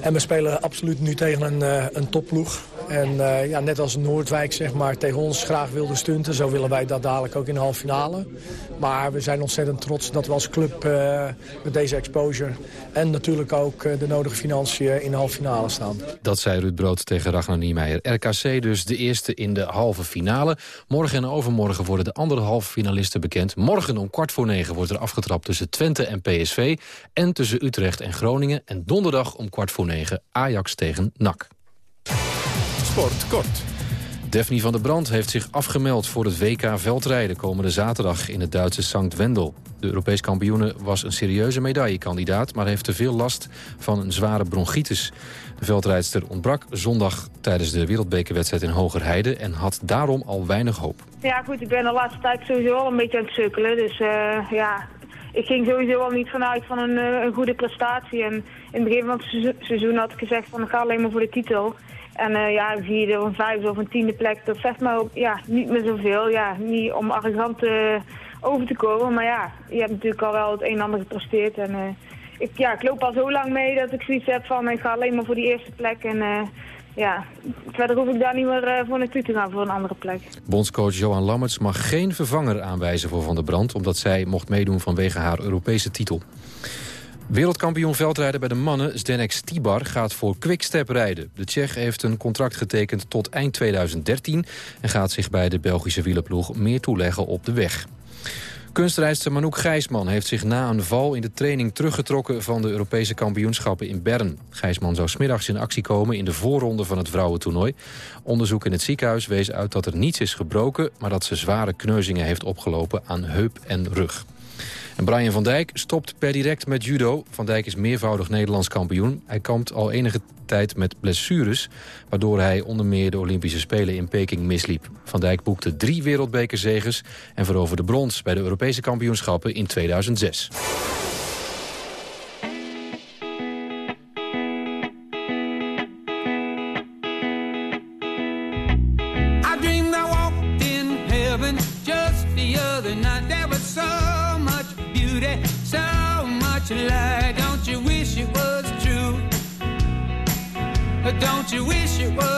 En we spelen absoluut nu tegen een, uh, een topploeg. En uh, ja, net als Noordwijk zeg maar, tegen ons graag wilde stunten... zo willen wij dat dadelijk ook in de halve finale. Maar we zijn ontzettend trots dat we als club uh, met deze exposure... en natuurlijk ook uh, de nodige financiën in de halve finale staan. Dat zei Ruud Brood tegen Ragnar Niemeyer. RKC dus de eerste in de halve finale. Morgen en overmorgen worden de andere halve finalisten bekend. Morgen om kwart voor negen wordt er afgetrapt tussen Twente en PSV... en tussen Utrecht en Groningen. En donderdag om kwart voor negen Ajax tegen NAC. Sport kort. Daphne van der Brand heeft zich afgemeld voor het WK veldrijden komende zaterdag in het Duitse Sankt Wendel. De Europees kampioene was een serieuze medaillekandidaat, maar heeft te veel last van een zware bronchitis. De veldrijdster ontbrak zondag tijdens de wereldbekerwedstrijd in Hogerheide en had daarom al weinig hoop. Ja goed, ik ben de laatste tijd sowieso al een beetje aan het sukkelen, dus uh, ja, ik ging sowieso al niet vanuit van een, uh, een goede prestatie. En in het begin van het seizoen had ik gezegd van ik ga alleen maar voor de titel. En uh, ja, een vierde of een vijfde of een tiende plek, dat zegt me ook ja, niet meer zoveel. Ja, niet om arrogant uh, over te komen, maar ja, je hebt natuurlijk al wel het een en ander gepresteerd. En uh, ik, ja, ik loop al zo lang mee dat ik zoiets heb van ik ga alleen maar voor die eerste plek. En ja, verder hoef ik daar niet meer voor naartoe te gaan voor een andere plek. Bondscoach Johan Lammerts mag geen vervanger aanwijzen voor Van der Brand... omdat zij mocht meedoen vanwege haar Europese titel. Wereldkampioen veldrijden bij de mannen Zdenek Stibar gaat voor Quickstep rijden. De Tsjech heeft een contract getekend tot eind 2013... en gaat zich bij de Belgische wielerploeg meer toeleggen op de weg. Kunstrijdster Manouk Gijsman heeft zich na een val in de training teruggetrokken van de Europese kampioenschappen in Bern. Gijsman zou smiddags in actie komen in de voorronde van het vrouwentoernooi. Onderzoek in het ziekenhuis wees uit dat er niets is gebroken, maar dat ze zware kneuzingen heeft opgelopen aan heup en rug. Brian van Dijk stopt per direct met judo. Van Dijk is meervoudig Nederlands kampioen. Hij kampt al enige tijd met blessures... waardoor hij onder meer de Olympische Spelen in Peking misliep. Van Dijk boekte drie wereldbekerzegers... en veroverde brons bij de Europese kampioenschappen in 2006. Light. Don't you wish it was true? Don't you wish it was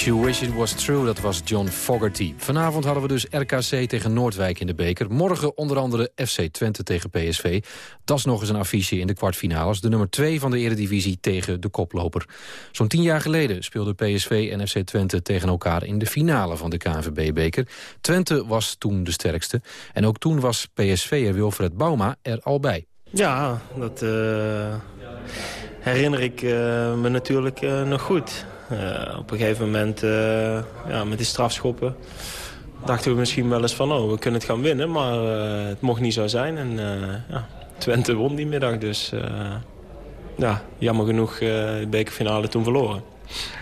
Don't You Wish It Was True, dat was John Fogerty. Vanavond hadden we dus RKC tegen Noordwijk in de beker. Morgen onder andere FC Twente tegen PSV. Dat is nog eens een affiche in de kwartfinales. De nummer 2 van de eredivisie tegen de koploper. Zo'n tien jaar geleden speelden PSV en FC Twente tegen elkaar... in de finale van de KNVB-beker. Twente was toen de sterkste. En ook toen was PSV'er Wilfred Bauma er al bij. Ja, dat eh, herinner ik eh, me natuurlijk eh, nog goed. Eh, op een gegeven moment, eh, ja, met die strafschoppen... dachten we misschien wel eens van, oh, we kunnen het gaan winnen. Maar eh, het mocht niet zo zijn. En ja, Twente won die middag, dus ja, jammer genoeg de bekerfinale toen verloren.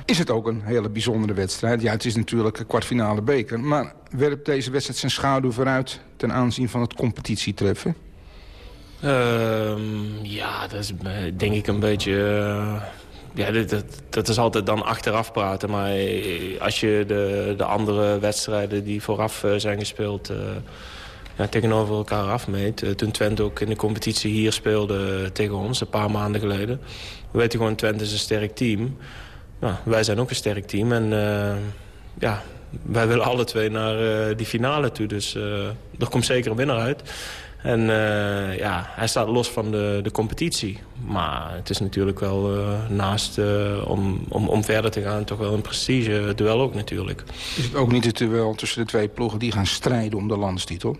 Is het ook een hele bijzondere wedstrijd? Ja, het is natuurlijk een kwartfinale beker. Maar werpt deze wedstrijd zijn schaduw vooruit ten aanzien van het competitietreffen? Ehm, ja, dat is denk ik een beetje... ja, dat, dat, is altijd dan achteraf praten. Maar eh, als je de, de andere wedstrijden die vooraf eh, zijn gespeeld... eh, ja, tegenover elkaar afmeet. Toen Twente ook in de competitie hier speelde tegen ons, een paar maanden geleden. We weten gewoon, Twente is een sterk team. Nou, wij zijn ook een sterk team. En ja, wij willen alle twee naar die finale toe. Dus er komt zeker een winnaar uit. En eh, ja, hij staat los van de, de competitie. Maar het is natuurlijk wel eh, naast eh, om, om, om verder te gaan... toch wel een prestige duel ook natuurlijk. Is het ook niet het duel tussen de twee ploegen die gaan strijden om de landstitel?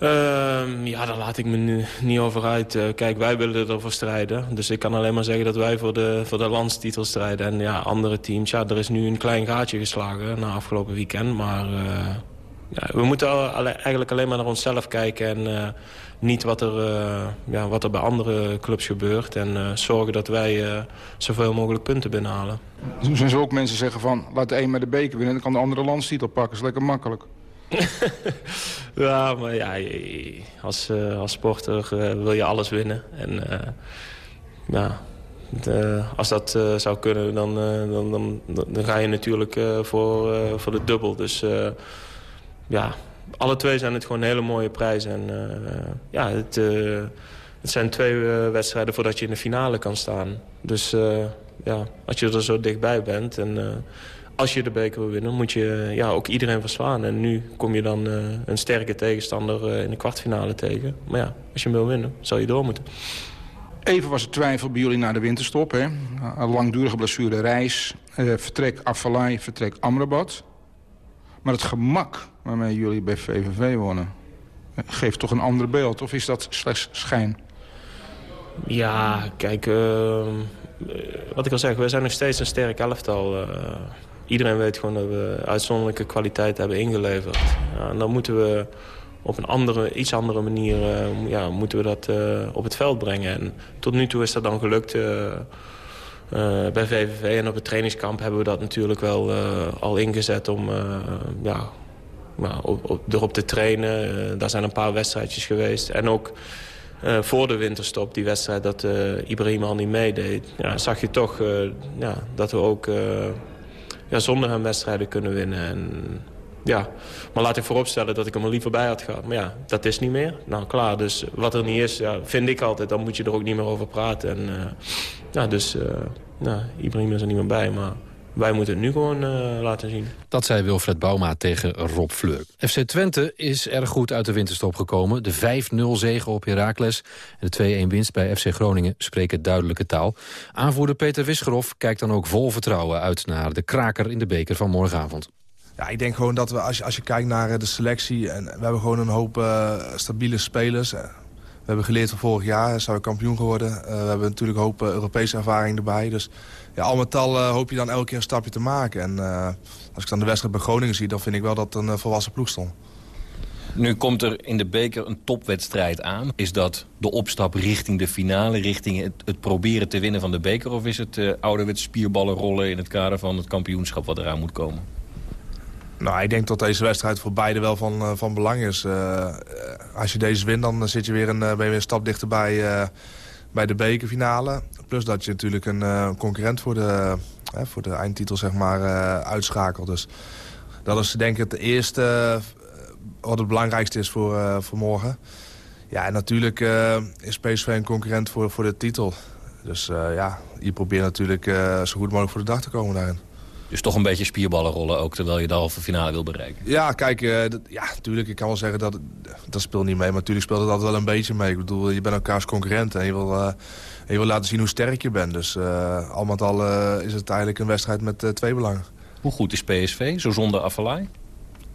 Ehm, ja, daar laat ik me nu niet over uit. Kijk, wij willen ervoor strijden. Dus ik kan alleen maar zeggen dat wij voor de, voor de landstitel strijden. En ja, andere teams, ja, er is nu een klein gaatje geslagen na afgelopen weekend. Maar ja, we moeten alle- eigenlijk alleen maar naar onszelf kijken. En eh, niet wat er, eh, ja, wat er bij andere clubs gebeurt. En eh, zorgen dat wij zoveel mogelijk punten binnenhalen. Er zijn zo ook mensen zeggen van, laat de een met de beker winnen... dan kan de andere landstitel pakken. Dat is lekker makkelijk. Ja, maar ja, als, als sporter wil je alles winnen. En ja, als dat zou kunnen, dan, dan, dan, dan ga je natuurlijk voor, voor de dubbel. Dus ja, alle twee zijn het gewoon hele mooie prijzen. En eh, ja, het, eh, het zijn twee eh, wedstrijden voordat je in de finale kan staan. Dus ja, als je er zo dichtbij bent en... als je de beker wil winnen, moet je ja, ook iedereen verslaan. En nu kom je dan een sterke tegenstander in de kwartfinale tegen. Maar ja, als je hem wil winnen, zal je door moeten. Even was er twijfel bij jullie na de winterstop. Hè? Een langdurige blessure reis, vertrek Afalai, vertrek Amrabat. Maar het gemak waarmee jullie bij VVV wonnen... eh, geeft toch een ander beeld? Of is dat slechts schijn? Ja, kijk, eh, eh, wat ik al zeg, we zijn nog steeds een sterk elftal. eh. iedereen weet gewoon dat we uitzonderlijke kwaliteit hebben ingeleverd. Ja, en dan moeten we op een andere, iets andere manier eh, ja, moeten we dat eh, op het veld brengen. En tot nu toe is dat dan gelukt bij VVV. En op het trainingskamp hebben we dat natuurlijk wel al ingezet om ja, nou, op, op, erop te trainen. Eh, daar zijn een paar wedstrijdjes geweest. En ook eh, voor de winterstop, die wedstrijd dat eh, Ibrahim al niet meedeed... Ja, zag je toch ja, dat we ook ja, zonder hem wedstrijden kunnen winnen. En, ja. Maar laat ik vooropstellen dat ik hem er liever bij had gehad. Maar ja, dat is niet meer. Nou, klaar. Dus wat er niet is, ja, vind ik altijd, dan moet je er ook niet meer over praten. En, ja, dus eh, nou, Ibrahim is er niet meer bij, maar wij moeten het nu gewoon eh, laten zien. Dat zei Wilfred Bouma tegen Rob Fleur. FC Twente is erg goed uit de winterstop gekomen. De 5-0 zege op Heracles en de 2-1 winst bij FC Groningen spreken duidelijke taal. Aanvoerder Peter Wisgerhoff kijkt dan ook vol vertrouwen uit naar de kraker in de beker van morgenavond. Ja, ik denk gewoon dat we, als je, als je kijkt naar eh, de selectie... en we hebben gewoon een hoop eh, stabiele spelers. We hebben geleerd van vorig jaar, zijn we kampioen geworden. Eh, we hebben natuurlijk een hoop eh, Europese ervaring erbij. Dus ja, al met al eh, hoop je dan elke keer een stapje te maken. En als ik dan de wedstrijd bij Groningen zie... dan vind ik wel dat een volwassen ploeg stond. Nu komt er in de beker een topwedstrijd aan. Is dat de opstap richting de finale, richting het, het proberen te winnen van de beker? Of is het uh, ouderwets spierballen rollen in het kader van het kampioenschap wat eraan moet komen? Nou, ik denk dat deze wedstrijd voor beide wel van, uh, van belang is. Uh, als je deze wint, dan zit je weer een, ben je weer een stap dichterbij bij de bekerfinale. Plus dat je natuurlijk een concurrent voor de, voor de eindtitel zeg maar, uitschakelt. Dus dat is denk ik het eerste wat het belangrijkste is voor, uh, voor morgen. Ja, en natuurlijk uh, is PSV een concurrent voor, voor de titel. Dus uh, ja, je probeert natuurlijk zo goed mogelijk voor de dag te komen daarin. Dus toch een beetje spierballen rollen ook, terwijl je de halve finale wil bereiken? Ja, kijk, ja, natuurlijk, ik kan wel zeggen dat dat speelt niet mee. Maar natuurlijk speelt het altijd wel een beetje mee. Ik bedoel, je bent elkaars concurrent en je wil, en je wil laten zien hoe sterk je bent. Dus al met al is het eigenlijk een wedstrijd met twee belangen. Hoe goed is PSV, zo zonder Afalai?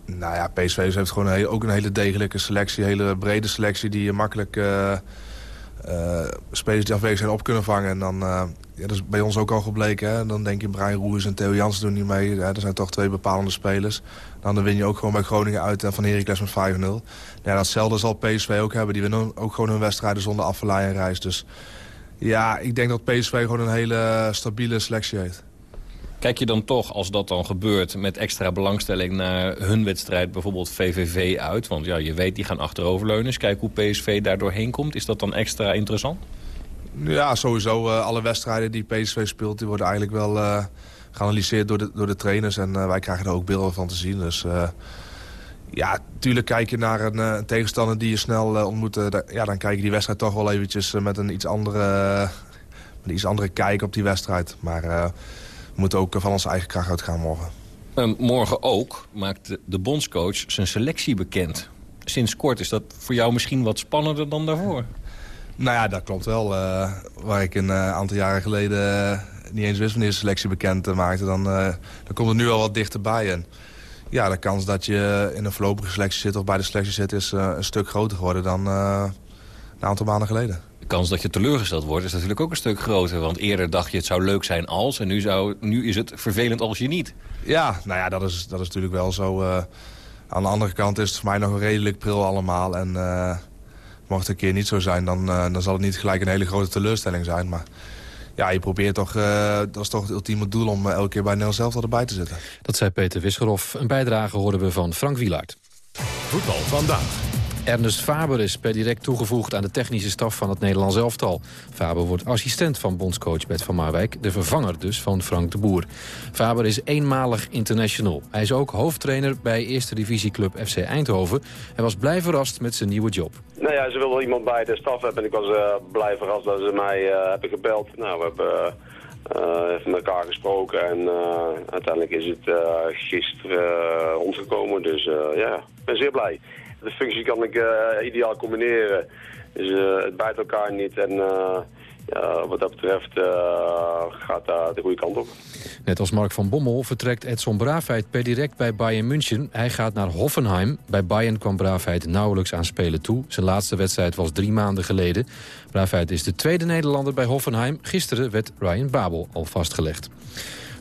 Nou ja, PSV heeft gewoon een, ook een hele degelijke selectie. Een hele brede selectie die je makkelijk uh, uh, spelers die afwezig zijn op kunnen vangen. En dan, uh, ja, dat is bij ons ook al gebleken. Hè? Dan denk je Brian Roers en Theo Jansen doen niet mee. Ja, dat zijn toch twee bepalende spelers. Dan, win je ook gewoon bij Groningen uit en van Heracles met 5-0. Ja, datzelfde zal PSV ook hebben. Die winnen ook gewoon hun wedstrijden zonder afvallei en reis. Dus ja, ik denk dat PSV gewoon een hele stabiele selectie heeft. Kijk je dan toch, als dat dan gebeurt, met extra belangstelling naar hun wedstrijd, bijvoorbeeld VVV uit? Want ja, je weet, die gaan achteroverleunen. Dus kijk hoe PSV daar doorheen komt. Is dat dan extra interessant? Ja, sowieso. Uh, alle wedstrijden die PSV speelt, die worden eigenlijk wel uh, geanalyseerd door de, door de trainers. En uh, wij krijgen er ook beelden van te zien. Dus ja, natuurlijk kijk je naar een, tegenstander die je snel ontmoet. ja, dan kijk je die wedstrijd toch wel eventjes met een iets andere, met iets andere kijk op die wedstrijd. Maar we moeten ook van onze eigen kracht uitgaan morgen. Uh, morgen ook maakt de, de bondscoach zijn selectie bekend. Sinds kort is dat voor jou misschien wat spannender dan daarvoor. Nou ja, dat klopt wel. Uh, waar ik een uh, aantal jaren geleden uh, niet eens wist wanneer de selectie bekend maakte... Dan, dan komt het nu al wat dichterbij. En ja, de kans dat je in een voorlopige selectie zit of bij de selectie zit... is een stuk groter geworden dan een aantal maanden geleden de kans dat je teleurgesteld wordt is natuurlijk ook een stuk groter. Want eerder dacht je het zou leuk zijn als. En nu, zou, nu is het vervelend als je niet. Ja, nou ja, dat is, dat is natuurlijk wel zo. Uh, aan de andere kant is het voor mij nog een redelijk pril allemaal. En uh, mocht het een keer niet zo zijn, dan, uh, dan zal het niet gelijk een hele grote teleurstelling zijn. Maar ja, je probeert toch, dat is toch het ultieme doel om elke keer bij Nederland zelf erbij te zitten. Dat zei Peter Wisgerhoff. Een bijdrage hoorden we van Frank Wielaert. Voetbal vandaag. Ernest Faber is per direct toegevoegd aan de technische staf van het Nederlands elftal. Faber wordt assistent van bondscoach Bert van Marwijk, de vervanger dus van Frank de Boer. Faber is eenmalig international. Hij is ook hoofdtrainer bij eerste divisieclub FC Eindhoven. Hij was blij verrast met zijn nieuwe job. Nou ja, ze wilden iemand bij de staf hebben en ik was uh, blij verrast dat ze mij uh, hebben gebeld. Nou, we hebben... Uh, met elkaar gesproken en uh, uiteindelijk is het uh, gisteren ontgekomen. Dus ja, ik ben zeer blij de functie kan ik uh, ideaal combineren. Dus uh, het bijt elkaar niet en uh, ja, wat dat betreft gaat dat de goede kant op. Net als Mark van Bommel vertrekt Edson Braafheid per direct bij Bayern München. Hij gaat naar Hoffenheim. Bij Bayern kwam Braafheid nauwelijks aan spelen toe. Zijn laatste wedstrijd was drie maanden geleden. Braafheid is de tweede Nederlander bij Hoffenheim. Gisteren werd Ryan Babel al vastgelegd.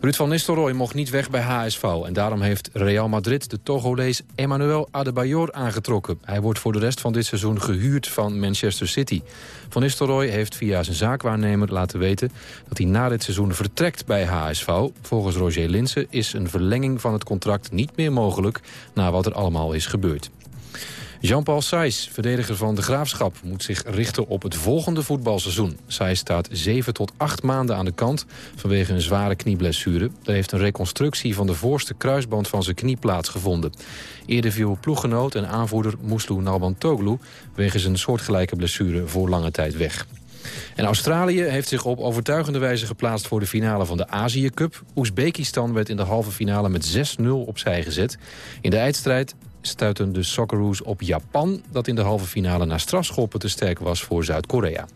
Ruud van Nistelrooy mocht niet weg bij HSV... en daarom heeft Real Madrid de Togolees Emmanuel Adebayor aangetrokken. Hij wordt voor de rest van dit seizoen gehuurd van Manchester City. Van Nistelrooy heeft via zijn zaakwaarnemer laten weten... dat hij na dit seizoen vertrekt bij HSV. Volgens Roger Linsen is een verlenging van het contract niet meer mogelijk... na wat er allemaal is gebeurd. Jean-Paul Sijs, verdediger van de Graafschap... moet zich richten op het volgende voetbalseizoen. Sijs staat 7 tot 8 maanden aan de kant vanwege een zware knieblessure. Er heeft een reconstructie van de voorste kruisband van zijn knie plaatsgevonden. Eerder viel ploeggenoot en aanvoerder Moeslu Nalbantoglu... wegens een soortgelijke blessure voor lange tijd weg. En Australië heeft zich op overtuigende wijze geplaatst voor de finale van de Azië Cup. Oezbekistan werd in de halve finale met 6-0 opzij gezet. In de eindstrijd stuiten de Socceroos op Japan... dat in de halve finale naar strafschoppen te sterk was voor Zuid-Korea.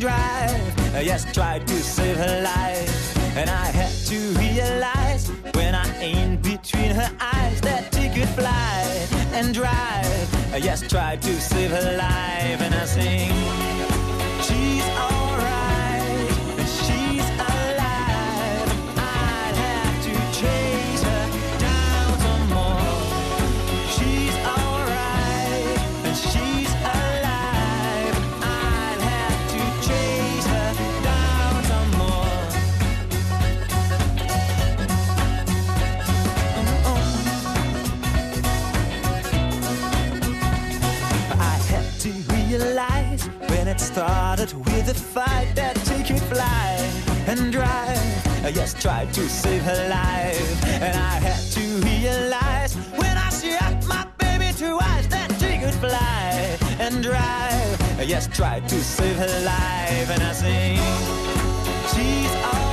And drive. Uh, yes, tried to save her life. And I had to realize when I aimed between her eyes that she could fly and drive. Uh, yes, tried to save her life. And I sing, started with a fight that she could fly and drive. I just tried to save her life. And I had to realize when I shot my baby eyes that she could fly and drive. I just tried to save her life. And I sing, she's alright,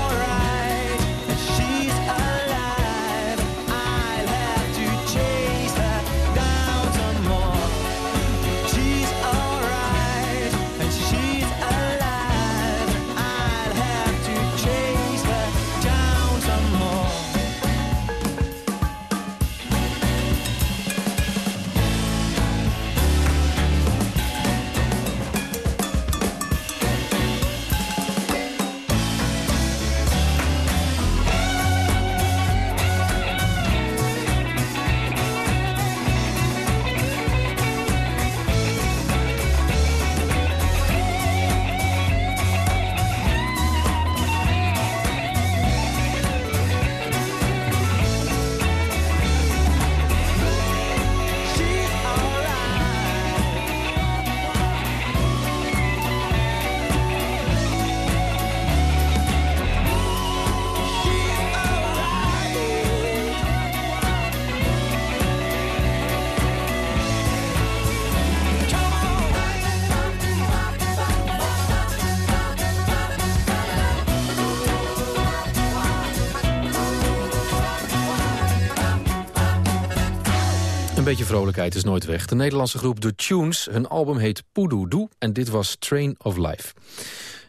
beetje vrolijkheid is nooit weg. De Nederlandse groep The Tunes, hun album heet Poedoe en dit was Train of Life.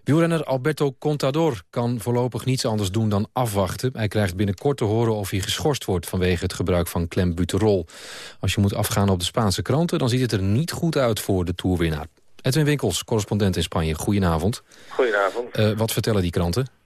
Wielrenner Alberto Contador kan voorlopig niets anders doen dan afwachten. Hij krijgt binnenkort te horen of hij geschorst wordt vanwege het gebruik van klembuterol. Als je moet afgaan op de Spaanse kranten, dan ziet het er niet goed uit voor de toerwinnaar. Edwin Winkels, correspondent in Spanje. Goedenavond. Goedenavond. Eh, wat vertellen die kranten?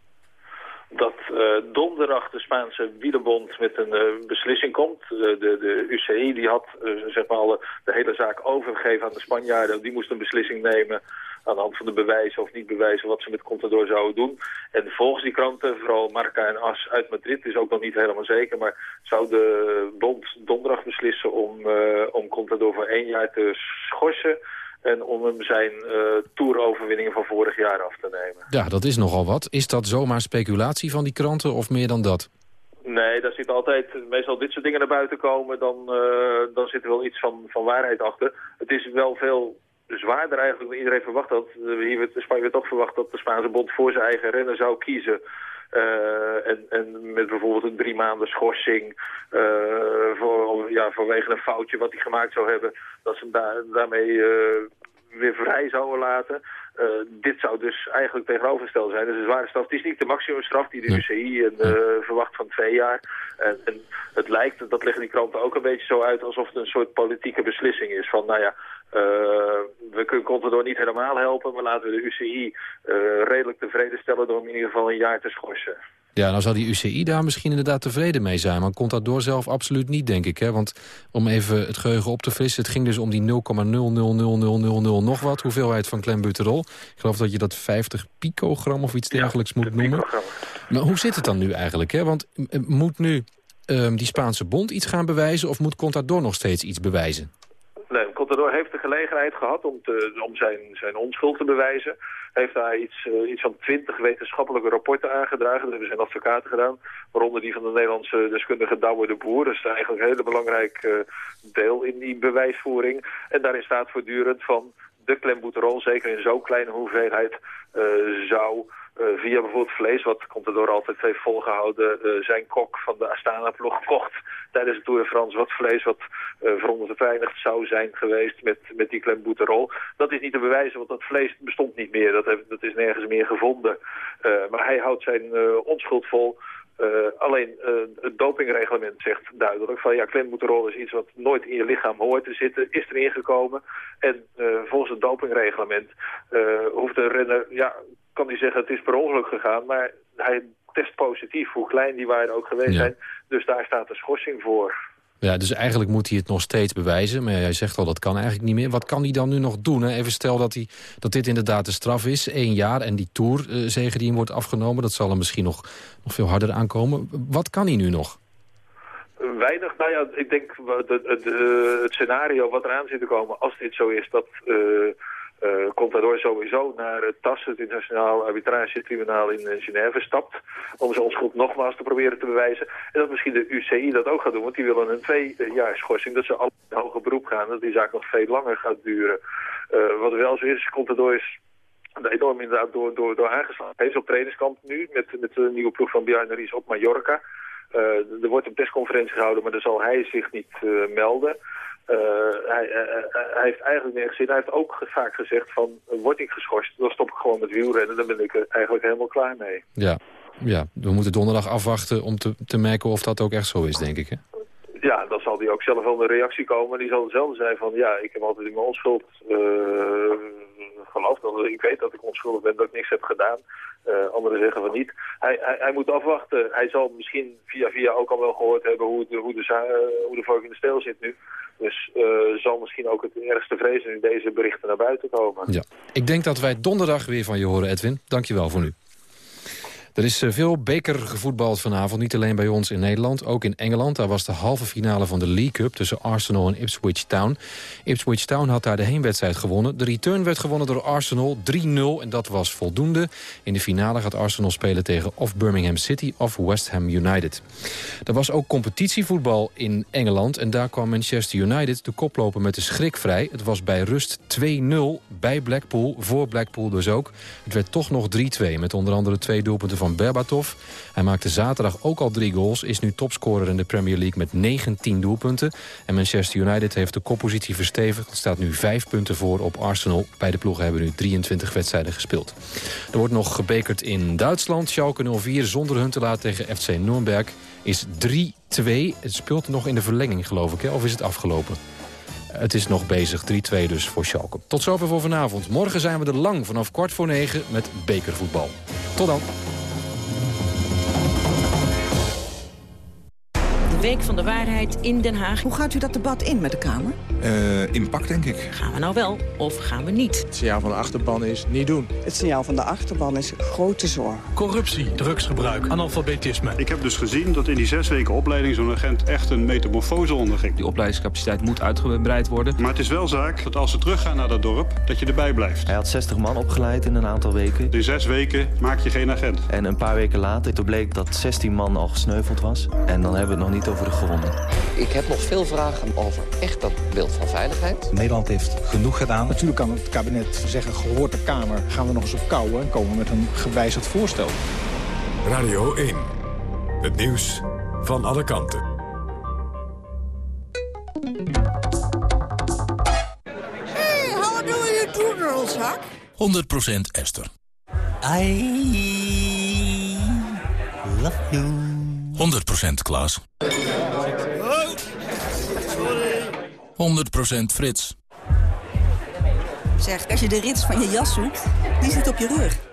Eh, donderdag de Spaanse wielerbond met een eh, beslissing komt. De, de UCI die had eh, zeg maar alle, de hele zaak overgegeven aan de Spanjaarden. Die moest een beslissing nemen aan de hand van de bewijzen of niet bewijzen wat ze met Contador zouden doen. En volgens die kranten, vooral Marca en As uit Madrid, is ook nog niet helemaal zeker, maar zou de bond donderdag beslissen om, om Contador voor één jaar te schorsen en om hem zijn eh toeroverwinningen van vorig jaar af te nemen. Ja, dat is nogal wat. Is dat zomaar speculatie van die kranten of meer dan dat? Nee, daar zit altijd, meestal dit soort dingen naar buiten komen, dan, eh, dan zit er wel iets van, van waarheid achter. Het is wel veel zwaarder eigenlijk dan iedereen verwacht had. Eh, Hier werd, Spanje werd toch verwacht dat de Spaanse bond voor zijn eigen renner zou kiezen. Eh, en, en met bijvoorbeeld een drie maanden schorsing eh, voor, ja, vanwege een foutje wat hij gemaakt zou hebben, dat ze hem daar, daarmee eh, weer vrij zouden laten. Dit zou dus eigenlijk tegenovergesteld zijn. Dus een zware straf. Het is niet de maximumstraf die de UCI en, verwacht van twee jaar. En, en het lijkt, dat leggen die kranten ook een beetje zo uit... alsof het een soort politieke beslissing is. Van nou ja, eh, we kunnen Contador niet helemaal helpen... maar laten we de UCI eh, redelijk tevreden stellen... door hem in ieder geval een jaar te schorsen. Ja, nou zou die UCI daar misschien inderdaad tevreden mee zijn. Maar Contador zelf absoluut niet, denk ik. Hè? Want om even het geheugen op te frissen... het ging dus om die 0,0000000 nog wat... hoeveelheid van klembuterol. Ik geloof dat je dat 50 picogram of iets dergelijks moet noemen. Maar hoe zit het dan nu eigenlijk? Hè? Want eh, moet nu ehm, die Spaanse bond iets gaan bewijzen... of moet Contador nog steeds iets bewijzen? Contador heeft de gelegenheid gehad om, te, om zijn, zijn onschuld te bewijzen. Heeft daar iets, eh, iets van twintig wetenschappelijke rapporten aangedragen. Dat hebben zijn advocaten gedaan. Waaronder die van de Nederlandse deskundige Douwe de Boer. Dat is eigenlijk een hele belangrijk eh, deel in die bewijsvoering. En daarin staat voortdurend van de klemboeterol, zeker in zo'n kleine hoeveelheid, zou uh, via bijvoorbeeld vlees, wat Contador altijd heeft volgehouden, uh, zijn kok van de Astana-ploeg gekocht tijdens de Tour de France. Wat vlees wat uh, veronderveinigd zou zijn geweest met, met die klemboeterol. Dat is niet te bewijzen, want dat vlees bestond niet meer. Dat, heeft, dat is nergens meer gevonden. maar hij houdt zijn onschuld vol. Alleen het dopingreglement zegt duidelijk van ja, klemboeterol is iets wat nooit in je lichaam hoort te zitten, is erin gekomen. En volgens het dopingreglement hoeft een renner, ja, kan hij zeggen het is per ongeluk gegaan, maar hij test positief, hoe klein die waarden ook geweest zijn. Dus daar staat een schorsing voor. Ja, dus eigenlijk moet hij het nog steeds bewijzen. Maar jij zegt al, dat kan eigenlijk niet meer. Wat kan hij dan nu nog doen? Hè? Even stel dat, hij, dat dit inderdaad de straf is. één jaar en die Tourzege die hem wordt afgenomen... dat zal er misschien nog, nog veel harder aankomen. Wat kan hij nu nog? Weinig. Nou ja, ik denk het, het, het, het scenario wat eraan zit te komen... als dit zo is, dat... Uh, uh, Contador sowieso naar het TAS, het Internationaal Arbitragetribunaal in uh, Genève, stapt. Om zijn onschuld nogmaals te proberen te bewijzen. En dat misschien de UCI dat ook gaat doen, want die willen een twee jaar schorsing. Dat ze al in hoger beroep gaan, dat die zaak nog veel langer gaat duren. Uh, wat wel zo is, Contador is enorm inderdaad door, door, door aangeslagen. Hij is op trainingskamp nu met, met de nieuwe ploeg van Bjarne Ries op Mallorca. er wordt een persconferentie gehouden, maar daar zal hij zich niet melden. Uh, hij, uh, hij, heeft eigenlijk nergens zin. Hij heeft ook vaak gezegd van, word ik geschorst, dan stop ik gewoon met wielrennen. Dan ben ik er eigenlijk helemaal klaar mee. Ja, ja. we moeten donderdag afwachten om te, te merken of dat ook echt zo is, denk ik. Hè? Ja, dan zal hij ook zelf wel een reactie komen. Die zal hetzelfde zijn van, ja, ik heb altijd in mijn onschuld uh, geloofd. Ik weet dat ik onschuldig ben, dat ik niks heb gedaan. Uh, anderen zeggen van niet. Hij, hij, hij, moet afwachten. Hij zal misschien via via ook al wel gehoord hebben hoe, de, hoe, de, uh, hoe de vork in de steel zit nu. Dus zal misschien ook het ergste vrezen in deze berichten naar buiten komen. Ja. Ik denk dat wij donderdag weer van je horen, Edwin. Dank je wel voor nu. Er is eh, veel beker gevoetbald vanavond, niet alleen bij ons in Nederland. Ook in Engeland, daar was de halve finale van de League Cup... tussen Arsenal en Ipswich Town. Ipswich Town had daar de heenwedstrijd gewonnen. De return werd gewonnen door Arsenal 3-0 en dat was voldoende. In de finale gaat Arsenal spelen tegen of Birmingham City of West Ham United. Er was ook competitievoetbal in Engeland... en daar kwam Manchester United de koploper met de schrik vrij. Het was bij rust 2-0 bij Blackpool, voor Blackpool dus ook. Het werd toch nog 3-2 met onder andere twee doelpunten van Berbatov. Hij maakte zaterdag ook al drie goals, is nu topscorer in de Premier League met 19 doelpunten. En Manchester United heeft de koppositie verstevigd. Staat nu vijf punten voor op Arsenal. Beide ploegen hebben nu 23 wedstrijden gespeeld. Er wordt nog gebekerd in Duitsland. Schalke 04 zonder hun te laten tegen FC Nürnberg is 3-2. Het speelt nog in de verlenging geloof ik, hè? of is het afgelopen? Het is nog bezig, 3-2 dus voor Schalke. Tot zover voor vanavond. Morgen zijn we er lang vanaf kwart voor negen met bekervoetbal. Tot dan. Week van de Waarheid in Den Haag. Hoe gaat u dat debat in met de Kamer? Uh, impact, denk ik. Gaan we nou wel of gaan we niet? Het signaal van de achterban is niet doen. Het signaal van de achterban is grote zorg. Corruptie, drugsgebruik, analfabetisme. Ik heb dus gezien dat in die zes weken opleiding zo'n agent echt een metamorfose onderging. Die opleidingscapaciteit moet uitgebreid worden. Maar het is wel zaak dat als ze teruggaan naar dat dorp, dat je erbij blijft. Hij had 60 man opgeleid in een aantal weken. In zes weken maak je geen agent. En een paar weken later, toen bleek dat 16 man al gesneuveld was. En dan hebben we het nog niet over de gewonden. Ik heb nog veel vragen over echt dat beeld van veiligheid. Nederland heeft genoeg gedaan. Natuurlijk kan het kabinet zeggen, gehoord de Kamer, gaan we nog eens op kouwen... en komen met een gewijzigd voorstel. Radio 1. Het nieuws van alle kanten. Hey, how do you do, girls, 100% Esther. I love you. 100% Klaas. 100% Frits. Zeg, als je de rits van je jas zoekt, die zit op je rug.